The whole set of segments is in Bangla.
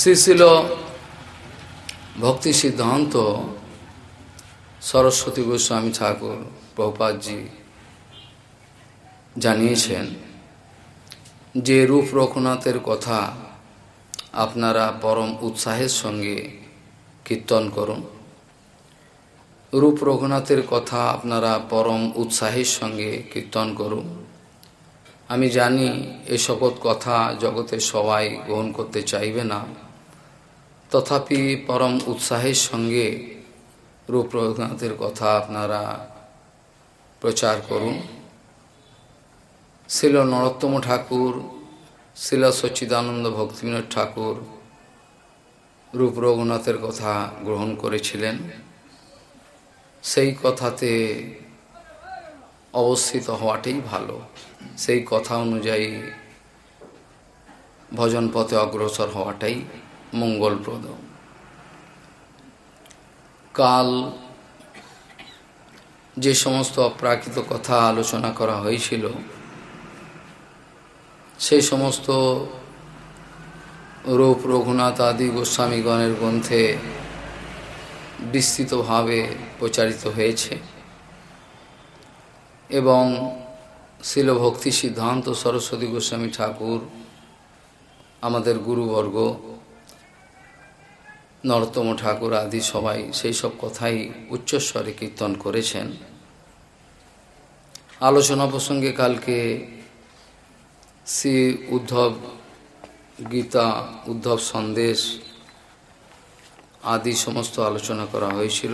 শ্রী ভক্তি সিদ্ধান্ত সরস্বতী গোস্বামী ঠাকুর প্রভুপাদজি জানিয়েছেন যে রূপ রঘুনাথের কথা আপনারা পরম উৎসাহের সঙ্গে কীর্তন করুন। রূপ রঘুনাথের কথা আপনারা পরম উৎসাহের সঙ্গে কীর্তন করুন। আমি জানি এ শপথ কথা জগতে সবাই গ্রহণ করতে চাইবে না। তথাপি পরম উৎসাহের সঙ্গে রূপ রঘুনাথের কথা আপনারা প্রচার করুন। শিল নরোত্তম ঠাকুর শিল সচ্চিদানন্দ ভক্তিবিনোদ ঠাকুর রূপ রঘুনাথের কথা গ্রহণ করেছিলেন। সেই কথাতে অবস্থিত হওয়াটাই ভালো। সেই কথা অনুযায়ী ভজন পথে অগ্রসর হওয়াটাই মঙ্গলপ্রদ। কাল যে সমস্ত অপ্রাকৃত কথা আলোচনা করা হয়েছিল, সেই সমস্ত রূপ রঘুনাথ আদি গোস্বামীগণের গ্রন্থে বিস্তৃতভাবে প্রচারিত হয়েছে এবং শিলভক্তি সিদ্ধান্ত সরস্বতী গোস্বামী ঠাকুর আমাদের গুরুবর্গ নরোত্তম ঠাকুর আদি সবাই সেই সব কথাই উচ্চস্বরে কীর্তন করেছেন। আলোচনা প্রসঙ্গে কালকে শ্রী উদ্ধব গীতা, উদ্ধব সন্দেশ আদি সমস্ত আলোচনা করা হয়েছিল।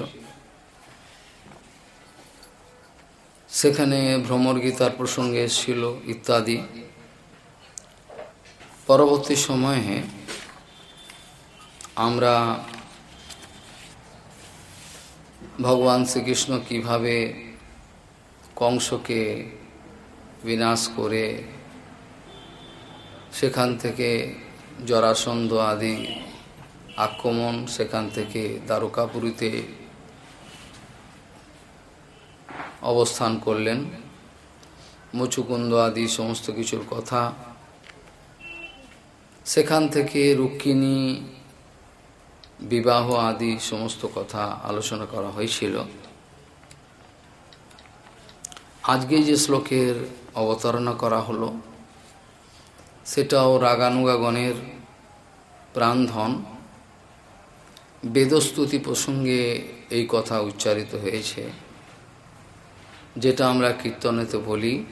সেখানে ভ্রমর গীতার প্রসঙ্গে ছিল ইত্যাদি। পরবর্তী সময়ে আমরা ভগবান শ্রীকৃষ্ণ কীভাবে কংসকে বিনাশ করে সেখান থেকে জরাসন্ধ আদি আক্রমণ সেখান থেকে দ্বারকাপুরীতে অবস্থান করলেন, মুচুকুন্দ আদি সমস্ত কিছুর কথা। সেখান থেকে রুক্মিণী বিবাহ আদি সমস্ত কথা আলোচনা করা হয়েছিল। আজকে যে শ্লোকের অবতারণা করা হলো, সেটাও রাগানুগাগণের প্রাণধন। বেদস্তুতি প্রসঙ্গে এই কথা উচ্চারিত হয়েছে, যেটা আমরা কীর্তনেতে বলি,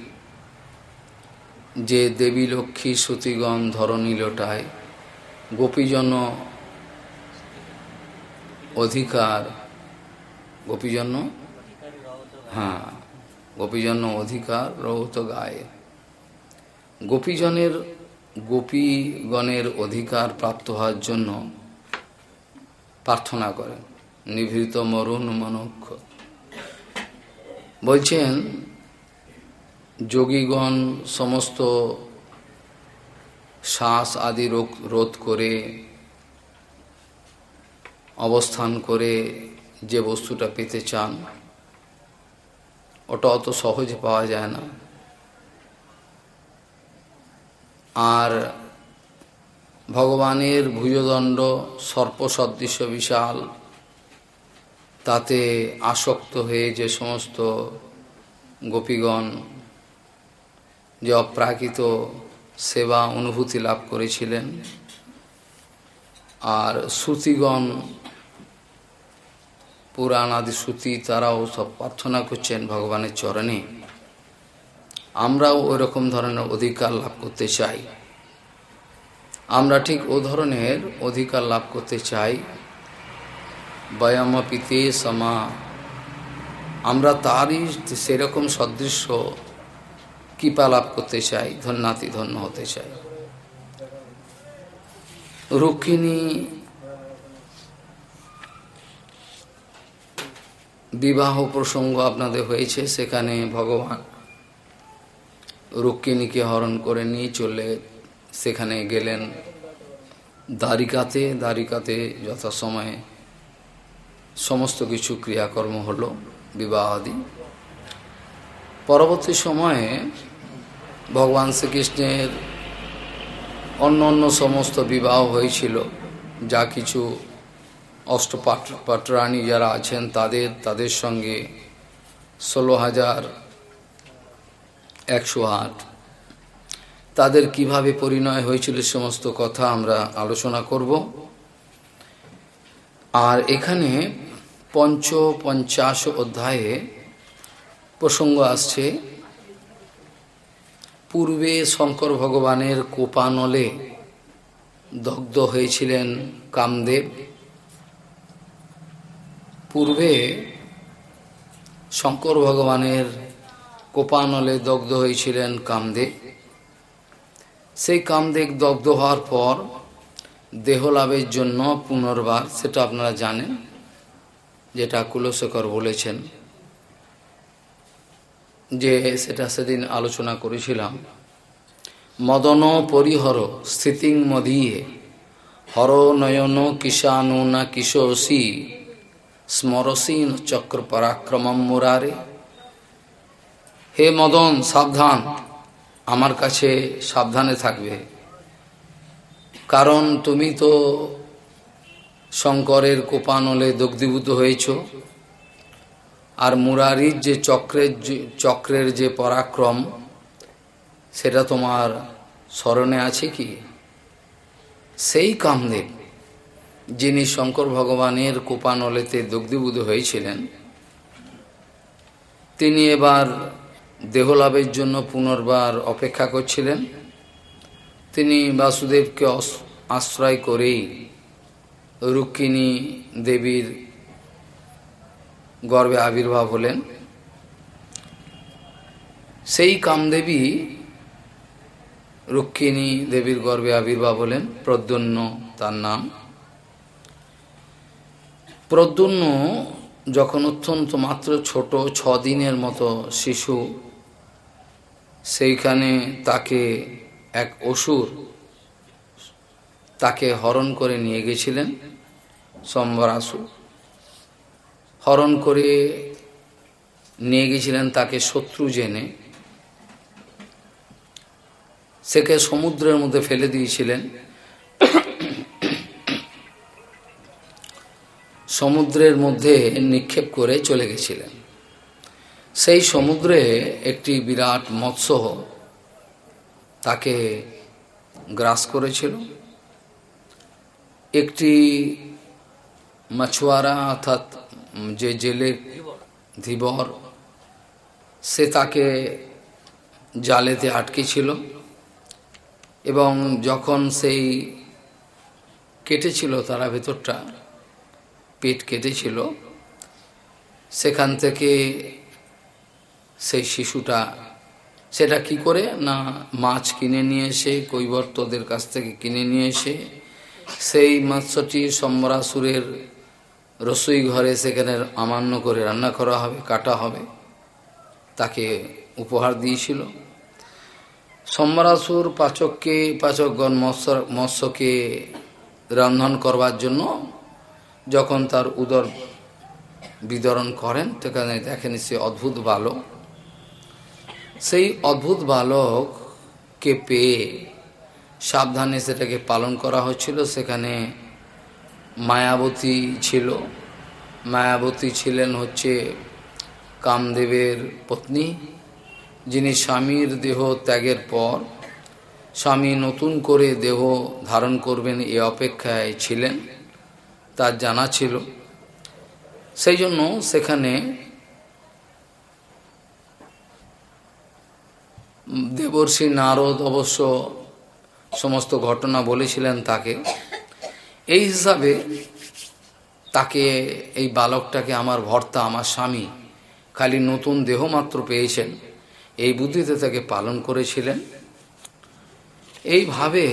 যে দেবী লক্ষ্মী সতীগণ ধরণী লোটায় গোপীজন অধিকার। গোপীজন হ্যাঁ গোপীজন অধিকার রৌত গায়ে। গোপীজনের, গোপীগণের অধিকার প্রাপ্ত হওয়ার জন্য প্রার্থনা করেন। নিভৃত মরুণ মনক্ষ। বলছেন, যোগীগণ সমস্ত শ্বাস আদি রোধ করে অবস্থান করে যে বস্তুটা পেতে চান, ওটা অত সহজে পাওয়া যায় না। আর ভগবানের ভুজদণ্ড সর্পসদৃশ্য বিশাল, তাতে আসক্ত হয়ে যে সমস্ত গোপীগণ, যে অপ্রাকৃত সেবা অনুভূতি লাভ করেছিলেন, আর শ্রুতিগণ পুরাণ আদি শ্রুতি তারাও সব প্রার্থনা করছেন ভগবানের চরণে। আমরাও ওই রকম ধরনের অধিকার লাভ করতে চাই। আমরা ঠিক ও ধরনের অধিকার লাভ করতে চাই। বয়ামপিতে সমা। আমরা তারই সেরকম সদৃশ্য কৃপা লাভ করতে চাই, ধন্যাতি ধন্য হতে চাই। রুক্মিণী বিবাহ প্রসঙ্গ আপনাদের হয়েছে, সেখানে ভগবান রুক্মিণীকে হরণ করে নিয়ে চলে সেখানে গেলেন দ্বারিকাতে। দ্বারিকাতে যথাসময়ে সমস্ত কিছু ক্রিয়াকর্ম হলো বিবাহ আদি পরবর্তী সময়ে ভগবান শ্রীকৃষ্ণের অন্য অন্য সমস্ত বিবাহ হয়েছিল, যা কিছু অষ্টপাট পাটরানী যারা আছেন, তাদের তাদের সঙ্গে ষোলো হাজার একশো আট। তাদের কীভাবে পরিণয় হয়েছিল সমস্ত কথা আমরা আলোচনা করব। আর এখানে পঞ্চ পঞ্চাশ অধ্যায়ে প্রসঙ্গ আসছে, পূর্বে শঙ্কর ভগবানের কোপানলে দগ্ধ হয়েছিলেন কামদেব। পূর্বে শঙ্কর ভগবানের কোপানলে দগ্ধ হয়েছিলেন কামদেব সেই কামদেব দগ্ধ হওয়ার পর দেহলাভের জন্য পুনর্বার, সেটা আপনারা জানেন, যেটা কুলশেখর বলেছেন, যে সেটা সেদিন আলোচনা করেছিলাম। মদন পরিহর স্থিতিং মদিয়ে, হর নয়ন কিষানু না কিশোসী স্মরসীন চক্র পরাক্রমম মুরারে। হে মদন, সাবধান। আমার কাছে সাবধানে থাকবে। কারণ তুমি তো শঙ্করের কোপানলে দগ্ধীভূত হয়েছ। আর মুরারির যে চক্রের চক্রের যে পরাক্রম, সেটা তোমার স্মরণে আছে কি? সেই কামদেব যিনি শঙ্কর ভগবানের কোপানলেতে দগ্ধীভূত হয়েছিলেন, তিনি এবার দেহলাভের জন্য পুনর্বার অপেক্ষা করছিলেন। তিনি বাসুদেবকে আশ্রয় করেই রুক্মিণী দেবীর গর্বে আবির্ভাব হলেন। সেই কামদেবী রুক্মিণী দেবীর গর্বে আবির্ভাব হলেন প্রদ্যুন্ন তার নাম। প্রদ্যুন্ন যখন অত্যন্ত মাত্র ছোট ছ দিনের মতো শিশু, সেইখানে তাকে এক অসুর তাকে হরণ করে নিয়ে গেছিলেন সম্বরাসুর হরণ করে নিয়ে গেছিলেন তাকে শত্রু জেনে। সেকে সমুদ্রের মধ্যে ফেলে দিয়েছিলেন। সমুদ্রের মধ্যে নিক্ষেপ করে চলে গেছিলেন। সেই সমুদ্রে একটি বিরাট মৎস্য তাকে গ্রাস করেছিল। একটি মাছুয়ারা অর্থাৎ যে জেলে ধীবর, সে তাকে জালেতে আটকে ছিল এবং যখন সেই কেটেছিল তারা ভেতরটা পেট কেটেছিল সেখান থেকে সেই শিশুটা, সেটা কি করে? না, মাছ কিনে নিয়ে এসে কৈবর্তদের কাছ থেকে কিনে নিয়ে এসে, সেই মৎস্যটি সম্বরাসুরের রসুই ঘরে সেখানে আমান্য করে রান্না করা হবে, কাটা হবে। তাকে উপহার দিয়েছিল। সম্বরাসুর পাচককে, পাচকগণ মৎস্য মৎস্যকে রন্ধন করবার জন্য যখন তার উদর বিতরণ করেন, সেখানে দেখেন সে অদ্ভুত বালক। সেই অদ্ভুত বালককে পেয়ে সাবধানে সেটাকে পালন করা হচ্ছিল সেখানে মায়াবতী ছিল। মায়াবতী ছিলেন হচ্ছে কামদেবের পত্নী, যিনি স্বামীর দেহ ত্যাগের পর স্বামী নতুন করে দেহ ধারণ করবেন এ অপেক্ষায় ছিলেন। তার জানা ছিল। সেই জন্য সেখানে দেবর্ষি নারদ অবশ্য সমস্ত ঘটনা বলেছিলেন তাকে। এই হিসাবে তাকে, এই বালকটাকে আমার ভর্তা, আমার স্বামী খালি নতুন দেহ মাত্র পেয়েছেন। এই বুদ্ধিতে তাকে পালন করেছিলেন। এইভাবে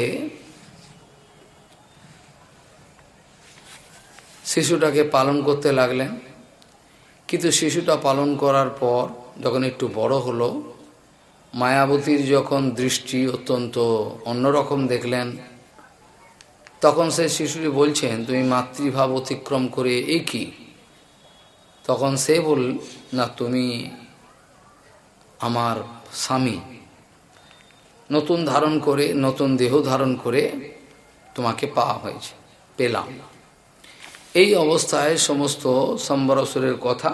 শিশুটাকে পালন করতে লাগলেন। কিন্তু শিশুটা পালন করার পর যখন একটু বড় হলো, মায়াবতীর যখন দৃষ্টি অত্যন্ত অন্যরকম দেখলেন, তখন সে শিশুটি বলছেন, তুমি মাতৃভাব অতিক্রম করে এই কি? তখন সে বল, না, তুমি আমার স্বামী। নতুন ধারণ করে, নতুন দেহ ধারণ করে তোমাকে পাওয়া হয়েছে, পেলাম। এই অবস্থায় সমস্ত সম্বরাসুরের কথা,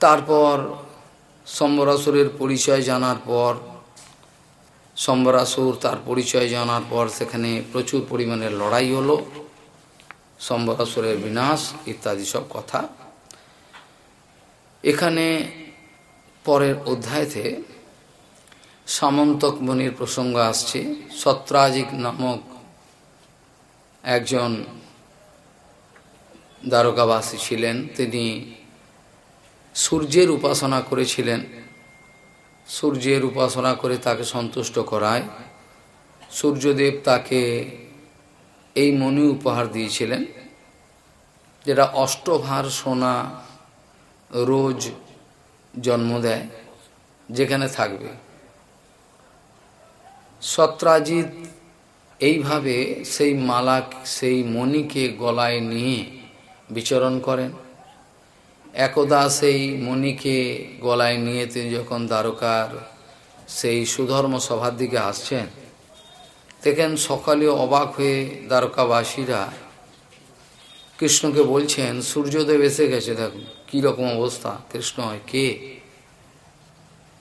তারপর সম্বরাসুরের পরিচয় জানার পর সম্বরাসুর তার পরিচয় জানার পর সেখানে প্রচুর পরিমাণে লড়াই হলো সম্বরাসুরের বিনাশ ইত্যাদি সব কথা। এখানে পরের অধ্যায়তে সামন্তক মনির প্রসঙ্গ আসছে। সত্রাজিক নামক একজন দ্বারকাবাসী ছিলেন, তিনি সূর্যের উপাসনা করেছিলেন। সূর্যের উপাসনা করে তাকে সন্তুষ্ট করায়। সূর্যদেব তাকে এই মনি উপহার দিয়েছিলেন, যেটা অষ্টভার সোনা রোজ জন্ম দেয়, যেখানে থাকবে। সত্রাজিৎ এইভাবে সেই মালা সেই মণিকে গলায় নিয়ে বিচরণ করেন। একদা সেই মণিকে গলায় নিয়ে তিনি যখন দ্বারকার সেই সুধর্ম সভার দিকে আসছেন, দেখেন সকালে অবাক হয়ে দ্বারকাবাসীরা কৃষ্ণকে বলছেন সূর্যদেব এসে গেছে দেখুন কীরকম অবস্থা, কৃষ্ণ হয় কে?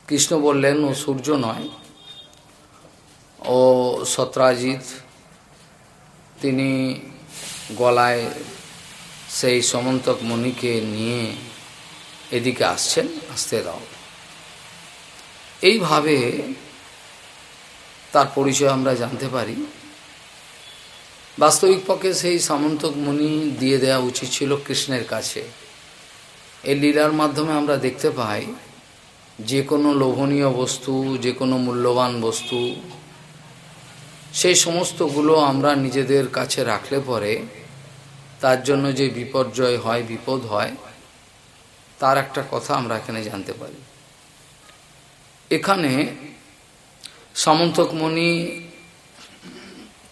কৃষ্ণ বললেন, ও সূর্য নয়, ও সত্রাজিৎ তিনি গলায় সেই সমন্তক মণিকে নিয়ে এদিকে আসছেন, আসতে দাও। এইভাবে তার পরিচয় আমরা জানতে পারি। বাস্তবিক পক্ষে সেই সামন্তক মণি দিয়ে দেওয়া উচিত ছিল কৃষ্ণের কাছে। এই লীলার মাধ্যমে আমরা দেখতে পাই, যে কোনো লোভনীয় বস্তু, যে কোনো মূল্যবান বস্তু, সেই সমস্তগুলো আমরা নিজেদের কাছে রাখলে পরে তার জন্য যে বিপর্যয় হয়, বিপদ হয়, তার একটা কথা আমরা এখানে জানতে পারি। এখানে সামন্তকমণি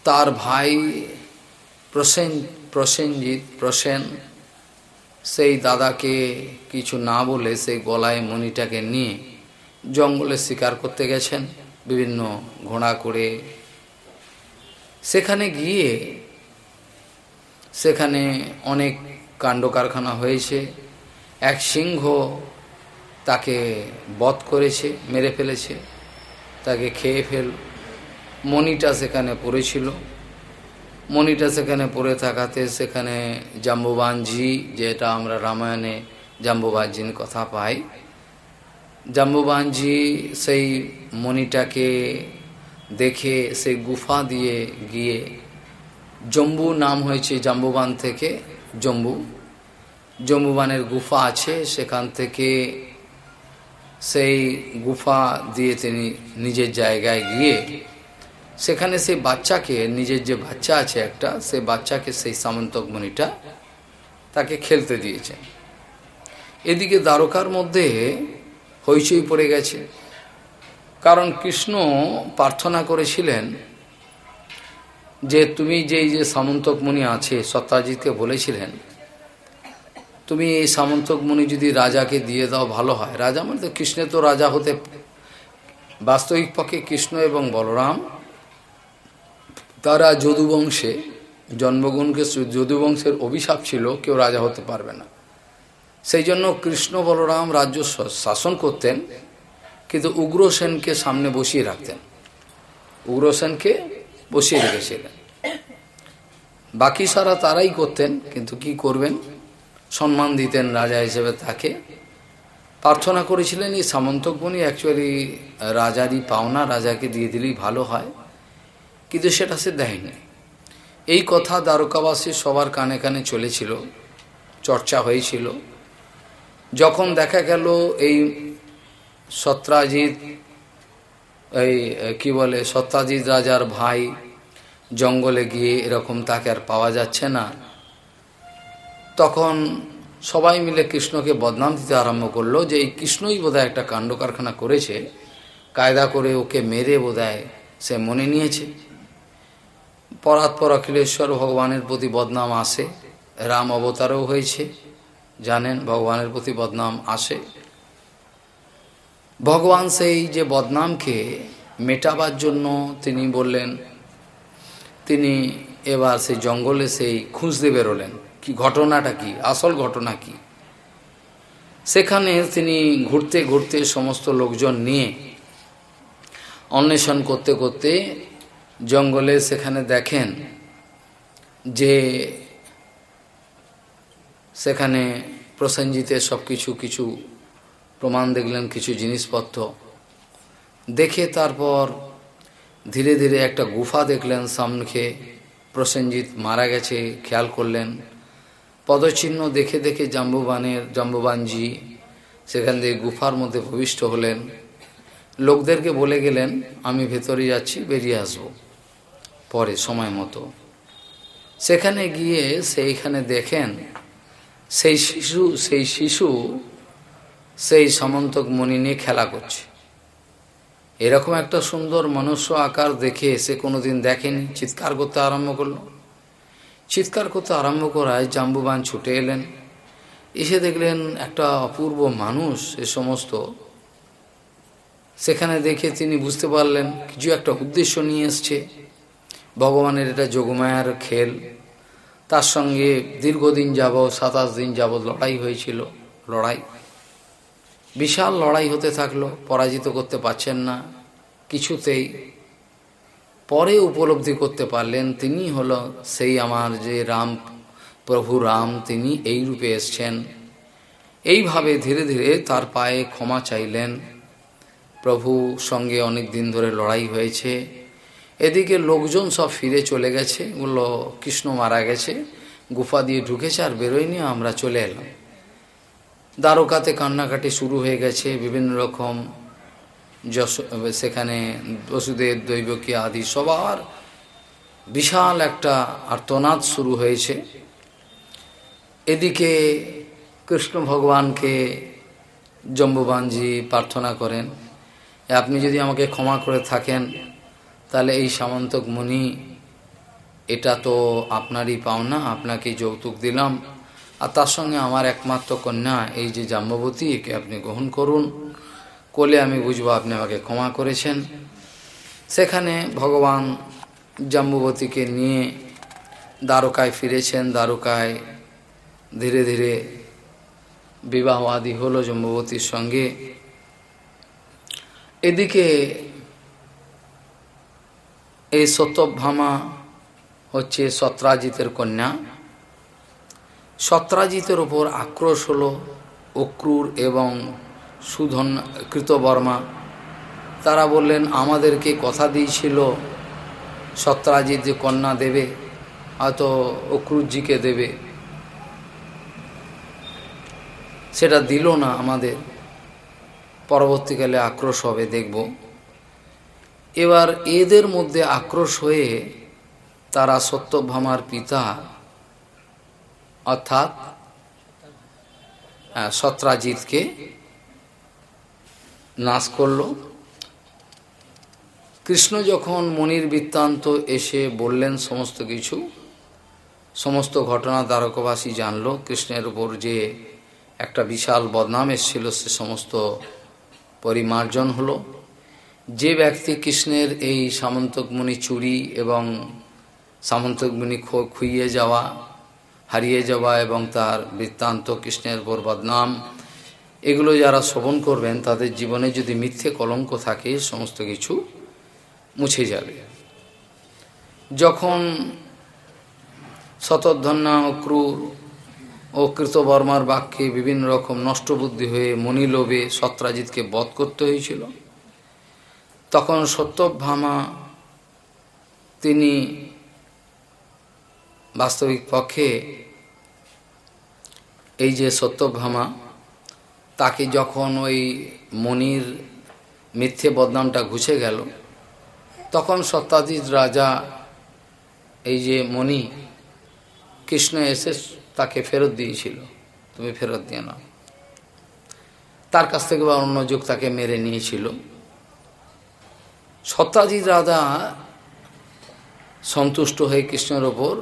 তার ভাই প্রসেন, প্রসেনজিৎ, প্রসেন, সেই দাদাকে কিছু না বলে সেই গলায় মণিটাকে নিয়ে জঙ্গলে শিকার করতে গেছেন, বিভিন্ন ঘোড়া করে। সেখানে গিয়ে সেখানে অনেক কাণ্ড কারখানা হয়েছে। এক সিংহ তাকে বধ করেছে, মেরে ফেলেছে। তাকে খেয়ে ফেল, মণিটা সেখানে পড়েছিল। মণিটা সেখানে পড়ে থাকাতে সেখানে জাম্বুবানজি, যেটা আমরা রামায়ণে জাম্বুবানজির কথা পাই, জাম্বুবানজি সেই মণিটাকে দেখে সেই গুফা দিয়ে গিয়ে জম্বু নাম হয়েছে জাম্বুবান থেকে জম্বু। জম্বুবানের গুফা আছে, সেখান থেকে সেই গুফা দিয়ে তিনি নিজের জায়গায় গিয়ে সেখানে সেই বাচ্চাকে, নিজের যে বাচ্চা আছে একটা, সেই বাচ্চাকে সেই সামন্তক মণিটা তাকে খেলতে দিয়েছে। এদিকে দ্বারকার মধ্যে হইচই পড়ে গেছে। কারণ কৃষ্ণ প্রার্থনা করেছিলেন যে তুমি যে যে সামন্তক মুনি আছে সত্যাজিৎকে বলেছিলেন, তুমি এই সামন্তক মুনি যদি রাজাকে দিয়ে দাও, ভালো হয়। রাজা মানে তো কৃষ্ণের তো রাজা হতে বাস্তবিক পক্ষে কৃষ্ণ এবং বলরাম। তারা যদুবংশে জন্মগুণকে যদুবংশের অভিশাপ ছিল, কেউ রাজা হতে পারবে না। সেই জন্য কৃষ্ণ বলরাম রাজ্য শাসন করতেন, কিন্তু উগ্রসেনকে সামনে বসিয়ে রাখতেন। উগ্রসেনকে বসিয়ে রেখেছিলেন বাকি সারা তারাই করতেন, কিন্তু কি করবেন? সম্মান দিতেন রাজা হিসেবে তাকে। প্রার্থনা করেছিলেন, এই সামন্তকবনি অ্যাকচুয়ালি রাজারই পাওনা, রাজাকে দিয়ে দিলেই ভালো হয়। কিন্তু সেটা সে দেয়নি। এই কথা দ্বারকাবাসী সবার কানে কানে চলেছিল, চর্চা হয়েছিল। যখন দেখা গেল এই সত্রাজিৎ এই কি বলে সত্যাজিৎ রাজার ভাই জঙ্গলে গিয়ে এরকম তাকে আর পাওয়া যাচ্ছে না। তখন সবাই মিলে কৃষ্ণকে বদনাম দিতে আরম্ভ করল যে, এই কৃষ্ণই বোধহয় একটা কাণ্ড কারখানা করেছে, কায়দা করে ওকে মেরে বোধহয় সে মনে নিয়েছে। পরাৎপর অখিলেশ্বর ভগবানের প্রতি বদনাম আসে, রাম অবতারও হয়েছে, জানেন, ভগবানের প্রতি বদনাম আসে। ভগবান সেই যে বদনামকে মেটাবার জন্য তিনি বললেন, তিনি এবার সেই জঙ্গলে সেই খুঁজতে বেরোলেন। কি ঘটনাটা কি? আসল ঘটনা কি? সেখানে তিনি ঘুরতে ঘুরতে সমস্ত লোকজন নিয়ে অন্বেষণ করতে করতে জঙ্গলে সেখানে দেখেন যে সেখানে প্রসেনজিতের সব কিছু কিছু প্রমাণ দেখলেন কিছু জিনিসপত্র। দেখে তারপর ধীরে ধীরে একটা গুফা দেখলেন, সামনে প্রসেনজিৎ মারা গেছে, খেয়াল করলেন। পদচিহ্ন দেখে দেখে জাম্বুবানের, জাম্বুবানজি সেখান থেকে গুফার মধ্যে ভবিষ্ঠ হলেন। লোকদেরকে বলে গেলেন, আমি ভেতরে যাচ্ছি, বেরিয়ে আসব। পরে সময় মতো। সেখানে গিয়ে সেইখানে দেখেন, সেই শিশু সেই শিশু সেই সামন্তক মণি নিয়ে খেলা করছে। এরকম একটা সুন্দর মনুষ্য আকার দেখে সে কোনোদিন দেখেনি। চিৎকার করতে আরম্ভ করল। চিৎকার করতে আরম্ভ করায় জাম্বুবান ছুটে এলেন। এসে দেখলেন একটা অপূর্ব মানুষ এ সমস্ত। সেখানে দেখে তিনি বুঝতে পারলেন, কিছু একটা উদ্দেশ্য নিয়ে এসছে। ভগবানের এটা যোগমায়ার খেল। তার সঙ্গে দীর্ঘদিন যাব সাতাশ দিন যাবৎ লড়াই হয়েছিল, লড়াই। বিশাল লড়াই হতে থাকল, পরাজিত করতে পারছেন না, কিছুতেই। পরে উপলব্ধি করতে পারলেন, তিনি হল সেই আমার যে রাম, প্রভু রাম, তিনি এই রূপে এসছেন। এইভাবে ধীরে ধীরে তার পায়ে ক্ষমা চাইলেন। প্রভু সঙ্গে অনেক দিন ধরে লড়াই হয়েছে। এদিকে লোকজন সব ফিরে চলে গেছে, বলল, কৃষ্ণ মারা গেছে, গুফা দিয়ে ঢুকেছে আর বেরোয়নি, আমরা চলে এলাম। দ্বারকাতে কান্নাকাটি শুরু হয়ে গেছে, বিভিন্ন রকম যশ, সেখানে বসুদেব, দৈবকী আদি সবার বিশাল একটা আর্তনাদ শুরু হয়েছে। এদিকে কৃষ্ণ ভগবানকে জম্বুবানজি প্রার্থনা করেন আপনি যদি আমাকে ক্ষমা করে থাকেন, তাহলে এই সামন্তক মুনি, এটা তো আপনারই পাওনা আপনাকে যৌতুক দিলাম। আর তার সঙ্গে আমার একমাত্র কন্যা, এই যে জাম্বতী একে আপনি গ্রহণ করুন। কোলে আমি বুঝব আপনি আমাকে ক্ষমা করেছেন। সেখানে ভগবান জাম্বুবতীকে নিয়ে দ্বারকায় ফিরেছেন। দ্বারকায় ধীরে ধীরে বিবাহ আদি হলো জম্বুবতীর সঙ্গে। এদিকে এই সত্যভামা হচ্ছে সত্রাজিতের কন্যা। সত্রাজিতের ওপর আক্রোশ হলো অক্রুর এবং সুধন কৃতবর্মা তারা বললেন, আমাদেরকে কথা দিয়েছিল সত্রাজিৎ যে কন্যা দেবে হয়তো অক্রুরজিকে দেবে। সেটা দিল না আমাদের। পরবর্তীকালে আক্রোশ হবে, দেখব। এবার এদের মধ্যে আক্রোশ হয়ে তারা সত্যভামার পিতা অর্থাৎ সত্রাজিৎকে নাশ করল। কৃষ্ণ যখন মনির বৃত্তান্ত এসে বললেন সমস্ত কিছু, সমস্ত ঘটনা দ্বারকবাসী জানল, কৃষ্ণের উপর যে একটা বিশাল বদনাম এসেছিল, সে সমস্ত পরিমার্জন হলো। যে ব্যক্তি কৃষ্ণের এই সামন্তকমণি চুরি এবং সামন্তকমণি খুইয়ে যাওয়া হারিয়ে যাওয়া এবং তার বৃত্তান্ত কৃষ্ণের উপর বদনাম, এগুলো যারা শ্রবণ করবেন, তাদের জীবনে যদি মিথ্যে কলঙ্ক থাকে, সমস্ত কিছু মুছে যাবে। যখন শতধন্যা ও ক্রুর ও কৃতবর্মার বাক্যে বিভিন্ন রকম নষ্টবুদ্ধি হয়ে মনিলোভে সত্রাজিৎকে বধ করতে হয়েছিল, তখন সত্যভামা তিনি বাস্তবিক পক্ষে এই যে সত্যভামা, তাকে যখন ওই মনির মিথ্যে বদনামটা ঘুষে গেল, তখন সত্যাজিৎ রাজা এই যে মণি কৃষ্ণ এসে তাকে ফেরত দিয়েছিল, তুমি ফেরত দিয়ে না তার কাছ থেকে বা অন্য যুগ তাকে মেরে নিয়েছিল। সত্যাজিৎ রাজা সন্তুষ্ট হয়ে কৃষ্ণের ওপর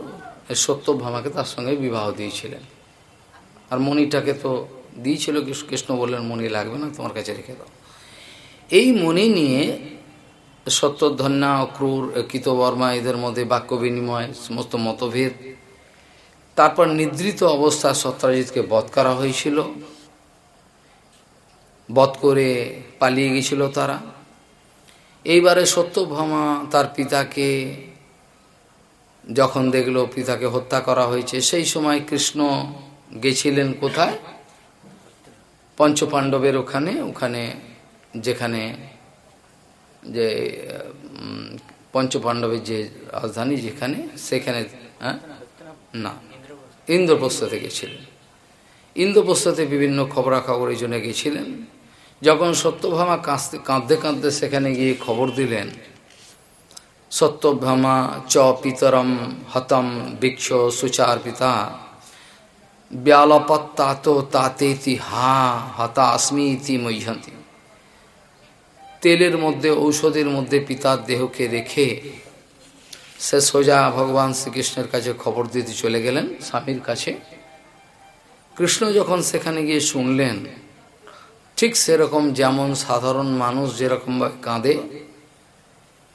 সত্যভামাকে তার সঙ্গে বিবাহ দিয়েছিলেন। আর মণিটাকে তো দিয়েছিল, কৃষ্ণ বললেন, মণি, লাগবে না, তোমার কাছে রেখে দাও। এই মণি নিয়ে সত্যধন্যা অক্রুর, কৃতবর্মা, এদের মধ্যে বাক্য বিনিময়, সমস্ত মতভেদ। তারপর নিদ্রিত অবস্থা সত্রাজিৎকে বধ করা হয়েছিল। বধ করে পালিয়ে গেছিল তারা। এইবারে সত্যভামা তার পিতাকে যখন দেখল পিতাকে হত্যা করা হয়েছে, সেই সময় কৃষ্ণ গেছিলেন কোথায়? পঞ্চপাণ্ডবের ওখানে ওখানে যেখানে যে পঞ্চপাণ্ডবের যে রাজধানী যেখানে, সেখানে হ্যাঁ? না, ইন্দ্রপ্রস্থতে গেছিলেন। ইন্দ্রপ্রস্থতে বিভিন্ন খবরাখবর এই জন্য গেছিলেন। যখন সত্যভামা কাঁদতে কাঁদতে কাঁদতে সেখানে গিয়ে খবর দিলেন সত্যভামা চ পিতরম হতম বৃক্ষ সুচার পিতা ব্যালপত্তাত তাতেতি হা হতা আসমি ইতি মহ্যন্তি তেলের মধ্যে, ঔষধের মধ্যে পিতার দেহকে রেখে সে সোজা ভগবান শ্রীকৃষ্ণের কাছে খবর দিতে চলে গেলেন স্বামীর কাছে। কৃষ্ণ যখন সেখানে গিয়ে শুনলেন, ঠিক সেরকম যেমন সাধারণ মানুষ যেরকমভাবে কাঁদে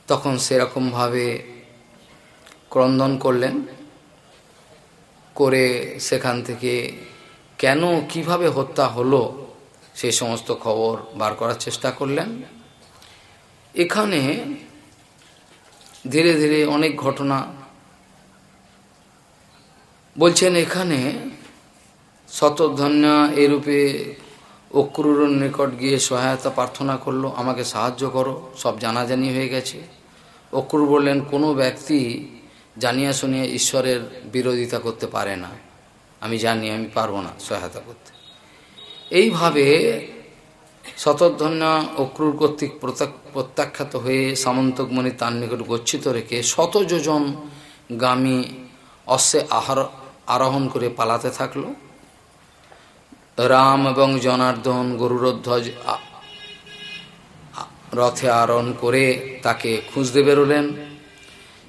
তখন সেরকমভাবে ক্রন্দন করলেন, করে সেখান থেকে কেন, কীভাবে হত্যা হলো, সে সমস্ত খবর বার করার চেষ্টা করলেন। এখানে ধীরে ধীরে অনেক ঘটনা বলছেন, এখানে শতধন্যা এরূপে অক্রুর নিকট গিয়ে সহায়তা প্রার্থনা করল, আমাকে সাহায্য করো, সব জানাজানি হয়ে গেছে। অক্রুর বললেন, কোনো ব্যক্তি জানিয়া শুনিয়া ঈশ্বরের বিরোধিতা করতে পারে না। আমি জানি, আমি পারব না সহায়তা করতে। এইভাবে শতধন্যা অক্রুর কর্তৃক প্রত্যাখ্যাত হয়ে সামন্তকমণি তার নিকট গচ্ছিত রেখে শত যোজন গামী অশ্বে আহার, আরোহণ করে পালাতে থাকল। রাম এবং জনার্দন গরুরধ্বজ রথে আরোহণ করে তাকে খুঁজতে বেরোলেন।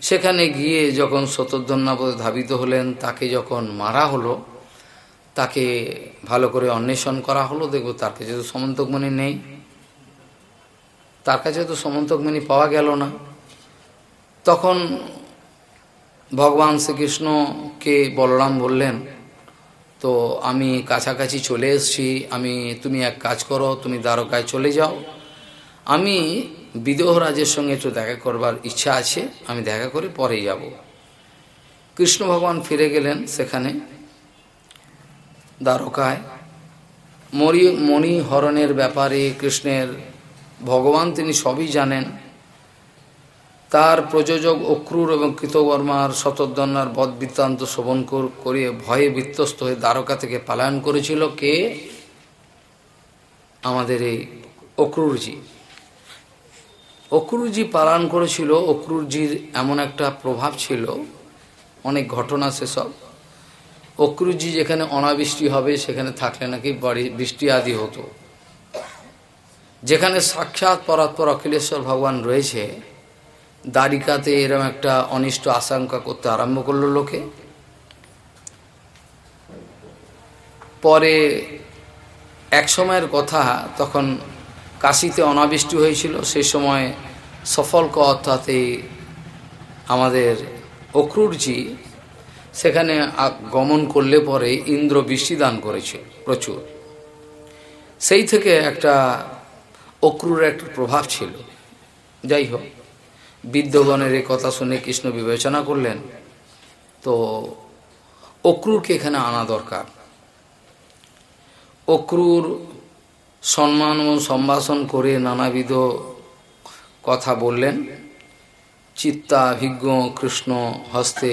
সেখানে গিয়ে যখন শতধন্যাপদে ধাবিত হলেন, তাকে যখন মারা হলো, তাকে ভালো করে অন্বেষণ করা হলো। দেখব তার কাছে তো সমন্তকমণি নেই। তার কাছে তো সমন্তকমণি পাওয়া গেল না। তখন ভগবান শ্রীকৃষ্ণকে বলরাম বললেন তো আমি কাছাকাছি চলে এসছি। আমি, তুমি এক কাজ করো, তুমি দ্বারকায় চলে যাও। আমি বিদেহ রাজের সঙ্গে একটু দেখা করবার ইচ্ছা আছে, আমি দেখা করে পরে যাব। কৃষ্ণ ভগবান ফিরে গেলেন সেখানে, দ্বারকায়। মরি মণি হরণের ব্যাপারে কৃষ্ণের ভগবান তিনি সবই জানেন। তার প্রযোজক অক্রুর এবং কৃতবর্মার শতদ্বন্যার বধ বৃত্তান্ত শোভন করে ভয়ে বিত্তস্ত হয়ে দ্বারকা থেকে পালায়ন করেছিল কে? আমাদের এই অক্রুরজি। অক্রুরজি পালন করেছিল, অক্রুরজির এমন একটা প্রভাব ছিল, অনেক ঘটনা সেসব অক্রুজি যেখানে অনাবৃষ্টি হবে, সেখানে থাকলে নাকি বাড়ি, বৃষ্টি আদি হতো। যেখানে সাক্ষাৎ পরাৎপর অখিলেশ্বর ভগবান রয়েছে দ্বারিকাতে এরম একটা অনিষ্ট আশঙ্কা করতে আরম্ভ করল লোকে। পরে এক সময়ের কথা তখন কাশিতে অনাবৃষ্টি হয়েছিল সেই সময় সফলক অর্থাৎ আমাদের অক্রুরজি সেখানে গমন করলে পরে ইন্দ্র বৃষ্টি দান করেছে প্রচুর। সেই থেকে একটা অক্রুর একটা প্রভাব ছিল। যাই হোক বিদ্যগণের এই কথা শুনে কৃষ্ণ বিবেচনা করলেন। তো অক্রুরকে এখানে আনা দরকার। অক্রুর সম্মান ও সম্ভাষণ করে নানাবিধ কথা বললেন। চিত্তাভিজ্ঞ কৃষ্ণ, হস্তে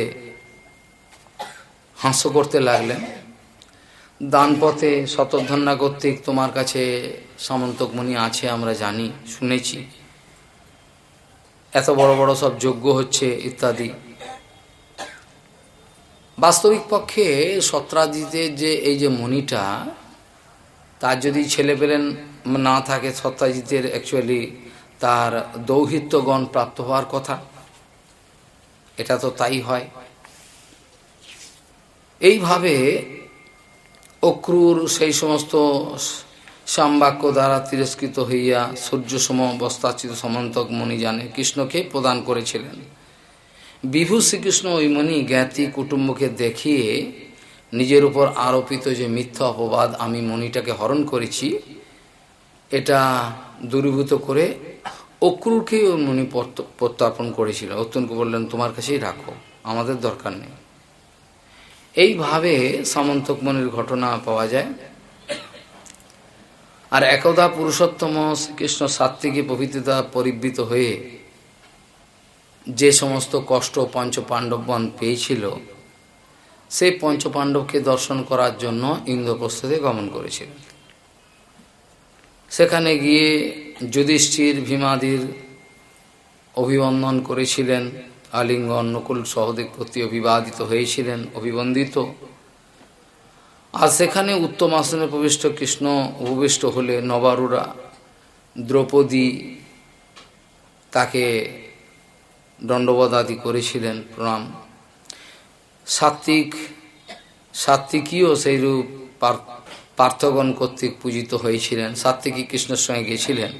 হাস্য করতে লাগলেন। দানপথে শতধন্যা কর্তৃক তোমার কাছে সামন্তকমণি আছে আমরা জানি, শুনেছি। এত বড় বড় সব যজ্ঞ হচ্ছে ইত্যাদি। বাস্তবিক পক্ষে সত্রাজিতের যে এই যে মণিটা, তার যদি ছেলে পেলেন না থাকে সত্যাজিতের অ্যাকচুয়ালি তার দৌহিত্যগণ প্রাপ্ত হওয়ার কথা। এটা তো তাই হয়। এইভাবে অক্রুর সেই সমস্ত সামবাক্য দ্বারা তিরস্কৃত হইয়া সূর্য সম বস্তাচিত সমন্তক মণি জানে কৃষ্ণকে প্রদান করেছিলেন। বিভু শ্রীকৃষ্ণ ওই মণি জ্ঞাতি কুটুম্বকে দেখিয়ে নিজের উপর আরোপিত যে মিথ্যা অপবাদ আমি মণিটাকে হরণ করেছি, এটা দূরীভূত করে অক্রুরকে ওই মণি প্রত্যার্পণ করেছিল। অত্যন্তকে বললেন, তোমার কাছেই রাখো, আমাদের দরকার নেই। এইভাবে সামন্তক মনির ঘটনা পাওয়া যায়। আর একদা পুরুষোত্তম শ্রীকৃষ্ণ সাত্বিকী প্রভৃতিতা পরিবৃত হয়ে যে সমস্ত কষ্ট পঞ্চ পাণ্ডবগণ পেয়েছিল, সেই পঞ্চ পাণ্ডবকে দর্শন করার জন্য ইন্দ্রপ্রস্থতে গমন করেছিলেন সেখানে গিয়ে যুধিষ্ঠির ভীমাদির অভিবন্দন করেছিলেন, আলিঙ্গন নকুল সহদেব প্রতি অভিবাদিত হয়েছিলেন, অভিবন্দিত। আর সেখানে উত্তম আসনে প্রবিষ্ট কৃষ্ণ উপবিষ্ট হলে নবারুরা দ্রৌপদী তাকে দণ্ডবোধ আদি করেছিলেন প্রণাম। সাত্বিক সাত্বিকীও সেইরূপ পার্থগণ কর্তৃক পূজিত হয়েছিলেন সাত্বিকী কৃষ্ণের সঙ্গে গেছিলেন।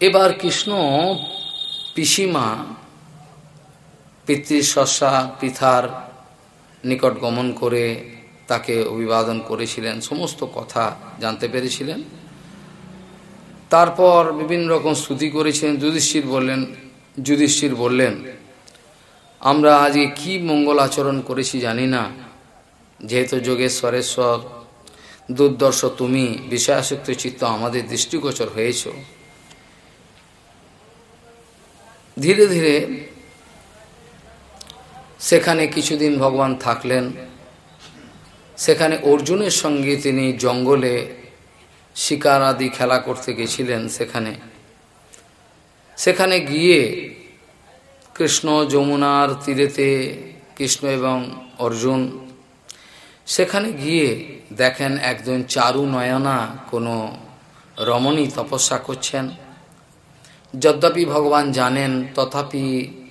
এবার কৃষ্ণ পিসিমা পিতৃশস্যা পৃথার নিকট গমন করে তাকে অভিবাদন করেছিলেন, সমস্ত কথা জানতে পেরেছিলেন। তারপর বিভিন্ন রকম স্তুতি করেছিলেন। যুধিষ্ঠির বললেন যুধিষ্ঠির বললেন, আমরা আজকে কি মঙ্গল আচরণ করেছি জানি না। যেহেতু যোগেশ্বরেশ্বর, দুর্দর্শ তুমি, বিষয়াসক্ত চিত্ত আমাদের দৃষ্টিগোচর হয়েছ। ধীরে ধীরে সেখানে কিছুদিন ভগবান থাকলেন। সেখানে অর্জুনের সঙ্গে তিনি জঙ্গলে শিকার আদি খেলা করতে গেছিলেন সেখানে। সেখানে গিয়ে কৃষ্ণ যমুনার তীরেতে কৃষ্ণ এবং অর্জুন সেখানে গিয়ে দেখেন একজন চারু নয়না কোনো রমণী তপস্যা করছেন। যদ্যপি ভগবান জানেন, তথাপি